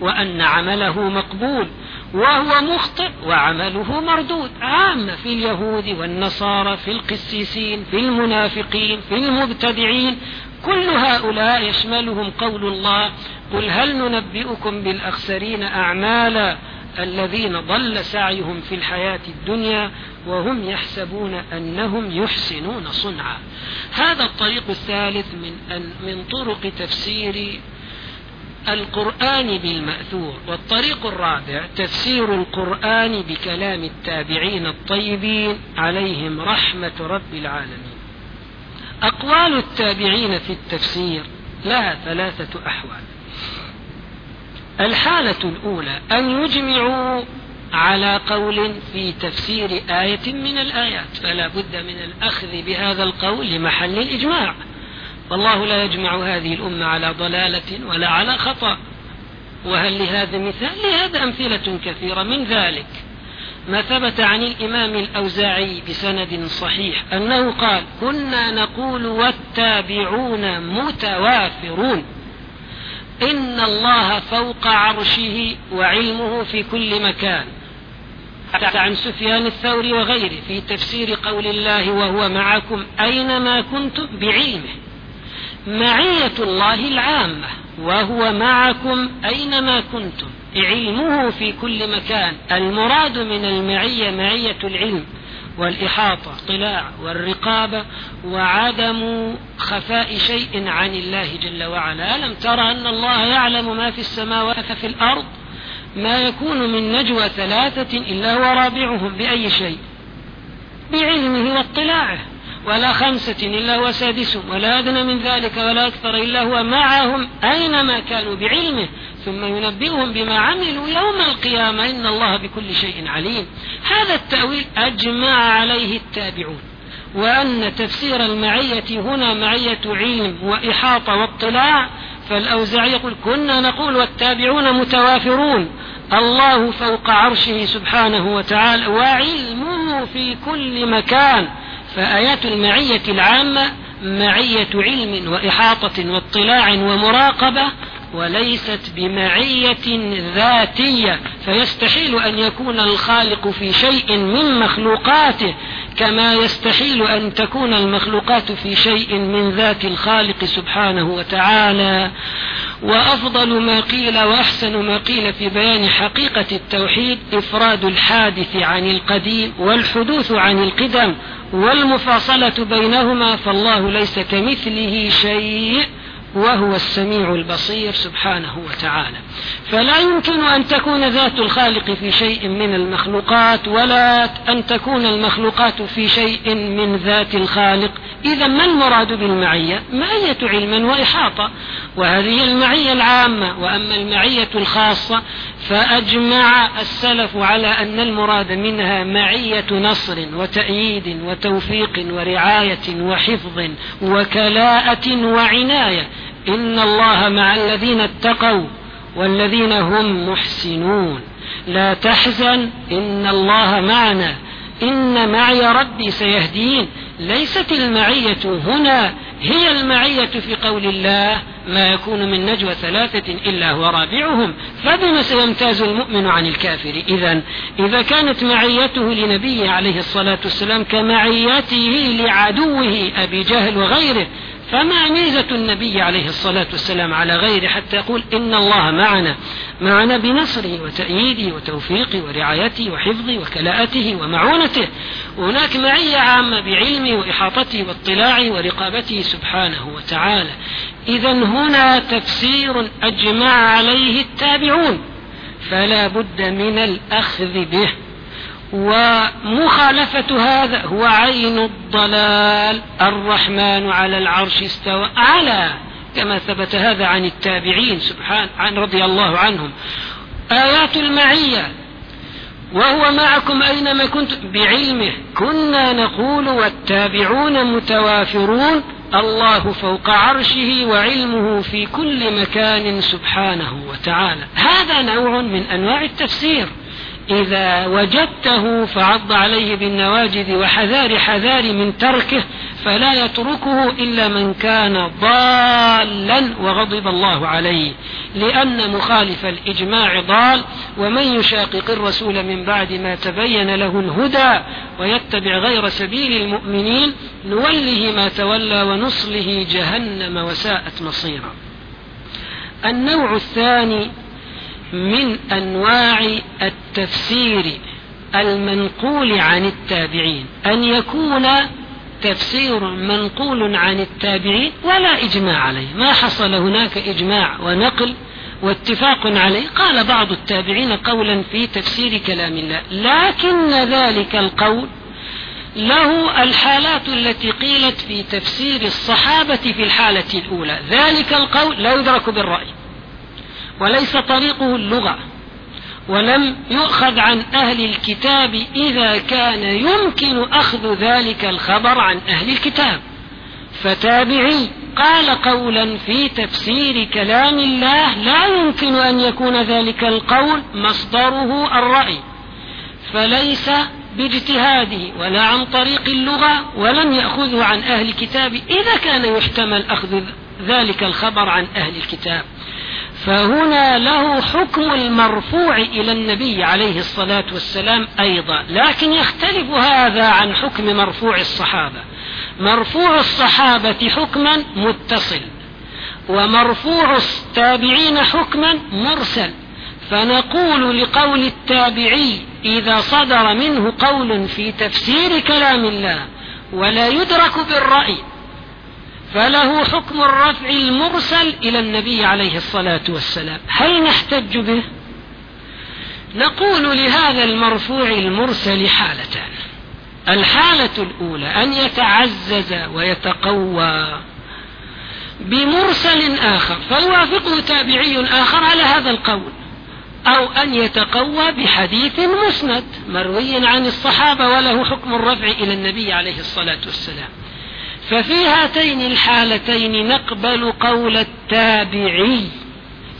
وأن عمله مقبول. وهو مخطئ وعمله مردود. عامة في اليهود والنصارى في القسيسين في المنافقين في المبتدعين. كل هؤلاء يشملهم قول الله قل هل ننبئكم بالأخسرين أعمالا الذين ضل سعيهم في الحياة الدنيا وهم يحسبون أنهم يحسنون صنعا؟ هذا الطريق الثالث من, أن من طرق تفسير القرآن بالمأثور والطريق الرابع تفسير القرآن بكلام التابعين الطيبين عليهم رحمة رب العالمين. أقوال التابعين في التفسير لها ثلاثة أحوال. الحالة الأولى أن يجمعوا على قول في تفسير آية من الآيات. فلا بد من الأخذ بهذا القول لمحل الإجماع. والله لا يجمع هذه الأمة على ضلالة ولا على خطأ. وهل لهذا مثال؟ لهذا أمثلة كثيرة. من ذلك ما ثبت عن الإمام الأوزاعي بسند صحيح أنه قال كنا نقول والتابعون متوافرون. إن الله فوق عرشه وعلمه في كل مكان. عن سفيان الثوري وغيره في تفسير قول الله وهو معكم أينما كنتم بعلمه. معية الله العامة وهو معكم أينما كنتم. علمه في كل مكان. المراد من المعية معية العلم والإحاطة اطلاع والرقابة وعدم خفاء شيء عن الله جل وعلا. ألم ترى أن الله يعلم ما في السماوات في الأرض؟ ما يكون من نجوى ثلاثة إلا هو رابعهم بأي شيء؟ بعلمه واطلاعه. ولا خمسة إلا هو سادسهم ولا أدنى من ذلك ولا أكثر إلا هو معهم أينما كانوا بعلمه ثم ينبئهم بما عملوا يوم القيامة. إن الله بكل شيء عليم. هذا التأويل أجمع عليه التابعون وأن تفسير المعية هنا معية علم وإحاطة واطلاع. فالأوزاعي يقول كنا نقول والتابعون متوافرون. الله فوق عرشه سبحانه وتعالى وعلمه في كل مكان. فآيات المعية العامة معية علم وإحاطة واطلاع ومراقبة وليست بمعية ذاتية فيستحيل أن يكون الخالق في شيء من مخلوقاته كما يستحيل أن تكون المخلوقات في شيء من ذات الخالق سبحانه وتعالى. وأفضل ما قيل وأحسن ما قيل في بيان حقيقة التوحيد إفراد الحادث عن القديم والحدوث عن القدم والمفاصلة بينهما فالله ليس كمثله شيء وهو السميع البصير سبحانه وتعالى. فلا يمكن أن تكون ذات الخالق في شيء من المخلوقات ولا أن تكون المخلوقات في شيء من ذات الخالق. إذا ما المراد بالمعية؟ معية علما وإحاطة. وهذه المعية العامة وأما المعية الخاصة فأجمع السلف على أن المراد منها معية نصر وتأييد وتوفيق ورعاية وحفظ وكلاءة وعناية. إن الله مع الذين اتقوا والذين هم محسنون. لا تحزن إن الله معنا. إن معي ربي سيهدين. ليست المعية هنا هي المعية في قول الله ما يكون من نجوى ثلاثة إلا هو رابعهم فبما سيمتاز المؤمن عن الكافر. إذا إذا كانت معيته لنبيه عليه الصلاة والسلام كمعيته لعدوه أبي جهل وغيره فما ميزة النبي عليه الصلاة والسلام على غيره حتى يقول إن الله معنا معنا بنصره وتأييده وتوفيقه ورعايته وحفظه وكلاءته ومعونته وهناك معية عامة بعلمه وإحاطته واطلاعه ورقابته سبحانه وتعالى. إذا هنا تفسير أجمع عليه التابعون فلا بد من الأخذ به. ومخالفة هذا هو عين الضلال. الرحمن على العرش استوى على كما ثبت هذا عن التابعين سبحان عن رضي الله عنهم. آيات المعية وهو معكم أينما كنتم بعلمه. كنا نقول والتابعون متوافرون. الله فوق عرشه وعلمه في كل مكان سبحانه وتعالى. هذا نوع من أنواع التفسير. إذا وجدته فعض عليه بالنواجذ وحذار حذار من تركه فلا يتركه إلا من كان ضالا وغضب الله عليه. لأن مخالف الإجماع ضال ومن يشاقق الرسول من بعد ما تبين له الهدى ويتبع غير سبيل المؤمنين نوله ما تولى ونصله جهنم وساءت مصيرا. النوع الثاني من أنواع التفسير المنقول عن التابعين. أن يكون تفسير منقول عن التابعين ولا إجماع عليه. ما حصل هناك إجماع ونقل واتفاق عليه. قال بعض التابعين قولا في تفسير كلام الله. لكن ذلك القول له الحالات التي قيلت في تفسير الصحابة في الحالة الأولى. ذلك القول لا يدرك بالرأي. وليس طريقه اللغة. ولم يؤخذ عن أهل الكتاب إذا كان يمكن أخذ ذلك الخبر عن أهل الكتاب. فتابعي قال قولا في تفسير كلام الله لا يمكن أن يكون ذلك القول مصدره الرأي. فليس باجتهاده ولا عن طريق اللغة ولم يأخذه عن أهل الكتاب إذا كان يحتمل أخذ ذلك الخبر عن أهل الكتاب. فهنا له حكم المرفوع إلى النبي عليه الصلاة والسلام أيضا لكن يختلف هذا عن حكم مرفوع الصحابة. مرفوع الصحابة حكما متصل ومرفوع التابعين حكما مرسل. فنقول لقول التابعي إذا صدر منه قول في تفسير كلام الله ولا يدرك بالرأي فله حكم الرفع المرسل إلى النبي عليه الصلاة والسلام. هل نحتج به؟ نقول لهذا المرفوع المرسل حالتان. الحالة الأولى أن يتعزز ويتقوى بمرسل آخر فيوافقه تابعي آخر على هذا القول. أو أن يتقوى بحديث مسند مروي عن الصحابة وله حكم الرفع إلى النبي عليه الصلاة والسلام. ففي هاتين الحالتين نقبل قول التابعي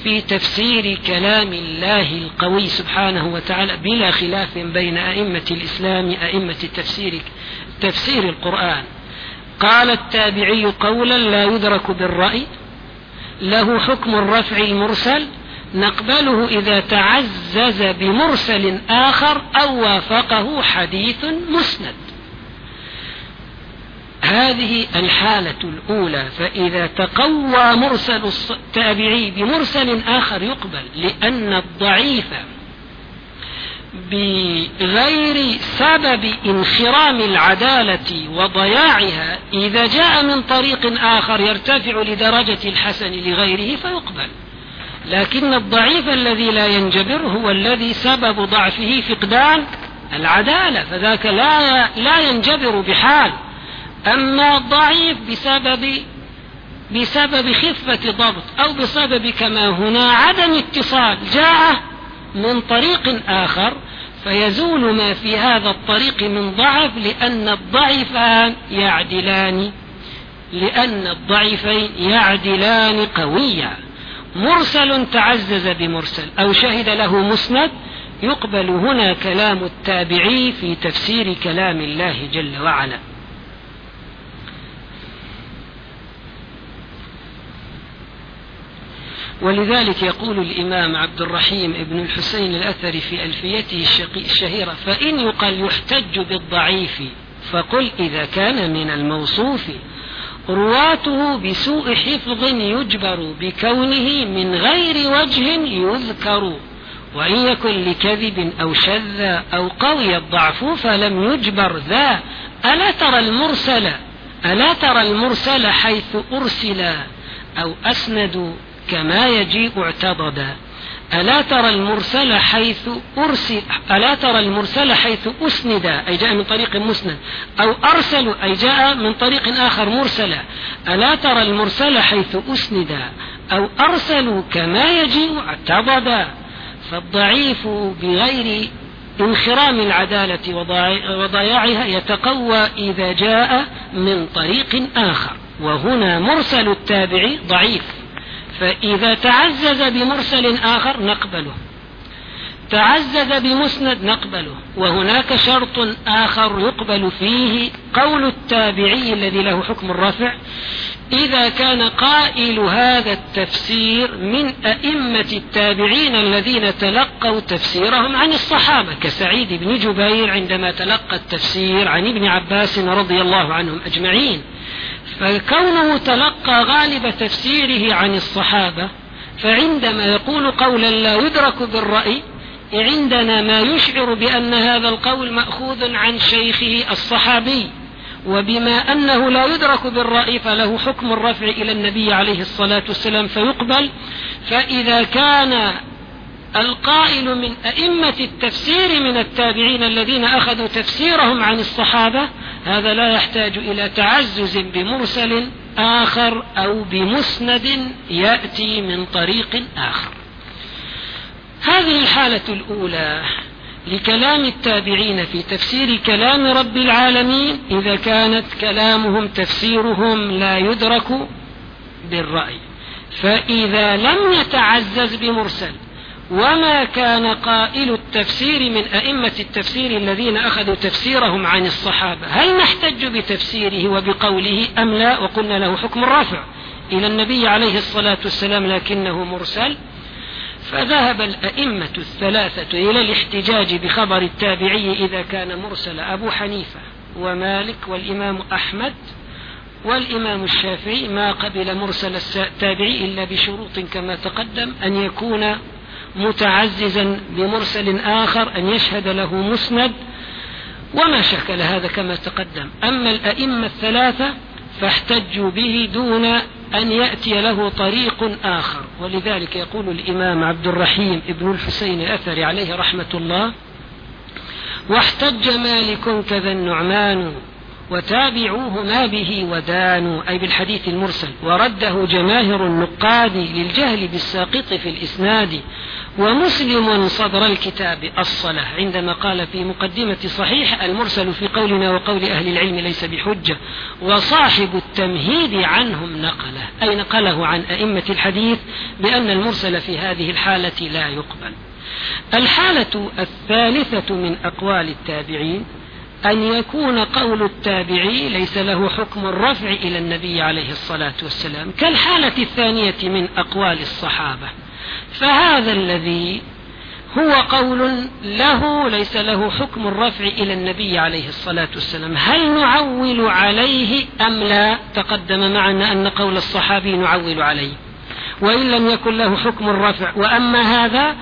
في تفسير كلام الله القوي سبحانه وتعالى بلا خلاف بين أئمة الإسلام أئمة التفسير تفسير القرآن. قال التابعي قولا لا يدرك بالرأي له حكم الرفع المرسل نقبله إذا تعزز بمرسل آخر أو وافقه حديث مسند. هذه الحالة الأولى فإذا تقوى مرسل التابعي بمرسل آخر يقبل لأن الضعيف بغير سبب انخرام العدالة وضياعها إذا جاء من طريق آخر يرتفع لدرجة الحسن لغيره فيقبل. لكن الضعيف الذي لا ينجبر هو الذي سبب ضعفه فقدان العدالة فذاك لا لا ينجبر بحال. أما ضعيف بسبب بسبب خفة ضبط أو بسبب كما هنا عدم اتصال جاء من طريق آخر فيزول ما في هذا الطريق من ضعف لأن الضعفان يعدلان لأن الضعفين يعدلان قويا. مرسل تعزز بمرسل أو شهد له مسند يقبل هنا كلام التابعي في تفسير كلام الله جل وعلا. ولذلك يقول الإمام عبد الرحيم بن الحسين الأثري في ألفيته الشهيرة فإن يقال يحتج بالضعيف فقل إذا كان من الموصوف. رواته بسوء حفظ يجبر بكونه من غير وجه يذكر. وإن يكن لكذب أو شذ أو قوي الضعف فلم يجبر. ذا ألا ترى المرسل؟ ألا ترى المرسل حيث أرسل أو أسند؟ كما يجيء اعتضدا. ألا ترى المرسل حيث أرسل ألا ترى المرسل حيث أسند أي جاء من طريق مسند أو أرسل أي جاء من طريق آخر مرسلا. ألا ترى المرسل حيث أسند أو أرسلوا كما يجيء اعتضدا. فالضعيف بغير انخرام العدالة وضياعها يتقوى إذا جاء من طريق آخر. وهنا مرسل التابع ضعيف. فإذا تعزز بمرسل آخر نقبله. تعزز بمسند نقبله. وهناك شرط آخر يقبل فيه قول التابعي الذي له حكم الرفع إذا كان قائل هذا التفسير من أئمة التابعين الذين تلقوا تفسيرهم عن الصحابة كسعيد بن جبير عندما تلقى التفسير عن ابن عباس رضي الله عنهم أجمعين. فكونه تلقى غالب تفسيره عن الصحابة فعندما يقول قولا لا يدرك بالرأي عندنا ما يشعر بأن هذا القول مأخوذ عن شيخه الصحابي وبما أنه لا يدرك بالرأي فله حكم الرفع إلى النبي عليه الصلاة والسلام فيقبل. فإذا كان القائل من أئمة التفسير من التابعين الذين أخذوا تفسيرهم عن الصحابة هذا لا يحتاج إلى تعزز بمرسل آخر أو بمسند يأتي من طريق آخر. هذه الحالة الأولى لكلام التابعين في تفسير كلام رب العالمين إذا كانت كلامهم تفسيرهم لا يدرك بالرأي. فإذا لم يتعزز بمرسل وما كان قائل التفسير من أئمة التفسير الذين أخذوا تفسيرهم عن الصحابة. هل نحتج بتفسيره وبقوله أم لا؟ وقلنا له حكم الرافع إلى النبي عليه الصلاة والسلام لكنه مرسل. فذهب الأئمة الثلاثة إلى الاحتجاج بخبر التابعي إذا كان مرسل أبو حنيفة ومالك والإمام أحمد والإمام الشافعي. ما قبل مرسل التابعي إلا بشروط كما تقدم أن يكون متعززا بمرسل آخر أن يشهد له مسند وما شكل هذا كما تقدم. أما الأئمة الثلاثة فاحتجوا به دون أن يأتي له طريق آخر. ولذلك يقول الإمام عبد الرحيم ابن الحسين الأثري عليه رحمة الله واحتج مالك كذا النعمان وتابعوه ما به ودانوا أي بالحديث المرسل. ورده جماهر النقاد للجهل بالساقط في الإسناد. ومسلم صدر الكتاب الصلاة. عندما قال في مقدمة صحيح المرسل في قولنا وقول أهل العلم ليس بحجة. وصاحب التمهيد عنهم نقله. أي نقله عن أئمة الحديث بأن المرسل في هذه الحالة لا يقبل. الحالة الثالثة من أقوال التابعين أن يكون قول التابعي ليس له حكم الرفع إلى النبي عليه الصلاة والسلام كالحالة الثانية من أقوال الصحابة. فهذا الذي هو قول له ليس له حكم الرفع إلى النبي عليه الصلاة والسلام. هل نعول عليه أم لا؟ تقدم معنا أن قول الصحابي نعول عليه. وإن لم يكن له حكم الرفع وأما هذا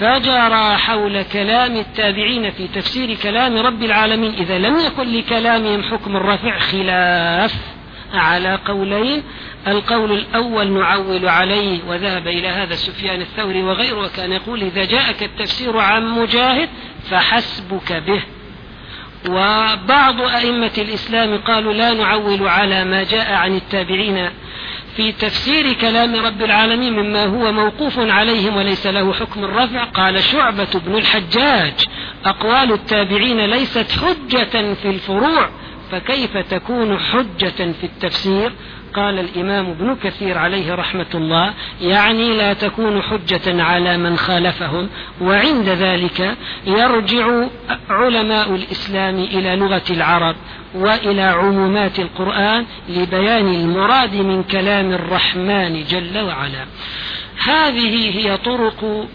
فجرى حول كلام التابعين في تفسير كلام رب العالمين إذا لم يكن لكلامهم حكم الرفع خلاف على قولين القول الأول نعول عليه وذهب إلى هذا سفيان الثوري وغيره وكان يقول إذا جاءك التفسير عن مجاهد فحسبك به. وبعض أئمة الإسلام قالوا لا نعول على ما جاء عن التابعين في تفسير كلام رب العالمين مما هو موقوف عليهم وليس له حكم الرفع قال شعبة بن الحجاج أقوال التابعين ليست حجة في الفروع فكيف تكون حجة في التفسير؟ قال الإمام ابن كثير عليه رحمة الله يعني لا تكون حجة على من خالفهم وعند ذلك يرجع علماء الإسلام إلى لغة العرب وإلى عمومات القرآن لبيان المراد من كلام الرحمن جل وعلا. هذه هي طرق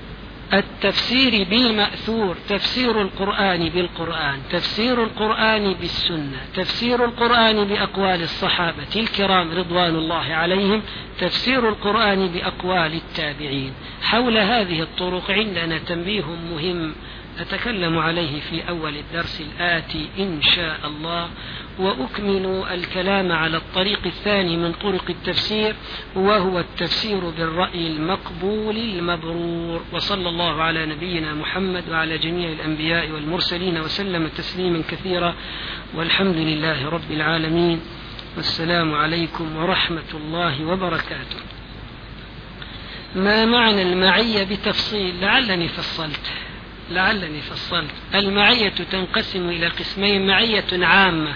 التفسير بالمأثور تفسير القرآن بالقرآن تفسير القرآن بالسنة تفسير القرآن بأقوال الصحابة الكرام رضوان الله عليهم تفسير القرآن بأقوال التابعين. حول هذه الطرق عندنا تنبيه مهم أتكلم عليه في أول الدرس الآتي إن شاء الله. وأكمل الكلام على الطريق الثاني من طرق التفسير وهو التفسير بالرأي المقبول المبرور. وصلى الله على نبينا محمد وعلى جميع الأنبياء والمرسلين وسلم تسليما كثيرا. والحمد لله رب العالمين. والسلام عليكم ورحمة الله وبركاته. ما معنى المعية بتفصيل؟ لعلني فصلت. لعلني فصلت. المعية تنقسم إلى قسمين معية عامة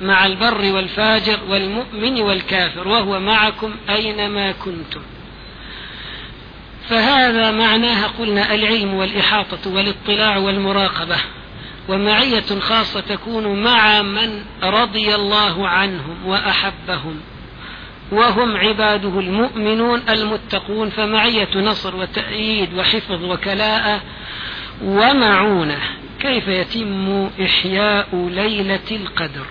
مع البر والفاجر والمؤمن والكافر وهو معكم أينما كنتم. فهذا معناها قلنا العلم والإحاطة والاطلاع والمراقبة. ومعية خاصة تكون مع من رضي الله عنهم وأحبهم وهم عباده المؤمنون المتقون. فمعية نصر وتأييد وحفظ وكلاءة ومعونة. كيف يتم إحياء ليلة القدر؟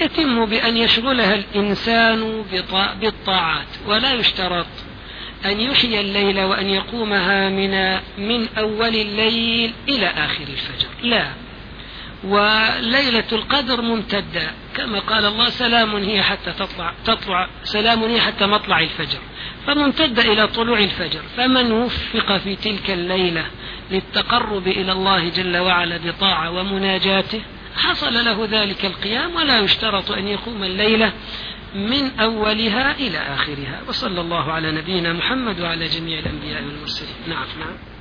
يتم بأن يشغلها الإنسان بالطاعات ولا يشترط أن يحيي الليل وأن يقومها من من أول الليل إلى آخر الفجر. لا. وليلة القدر ممتدة. كما قال الله سلام هي حتى تطلع تطلع سلام هي حتى مطلع الفجر. فممتدة إلى طلوع الفجر. فمن وفق في تلك الليلة للتقرب إلى الله جل وعلا بطاعة ومناجاته حصل له ذلك القيام ولا يشترط أن يقوم الليلة من أولها إلى آخرها. وصلى الله على نبينا محمد وعلى جميع الأنبياء والمرسلين. نعم نعم.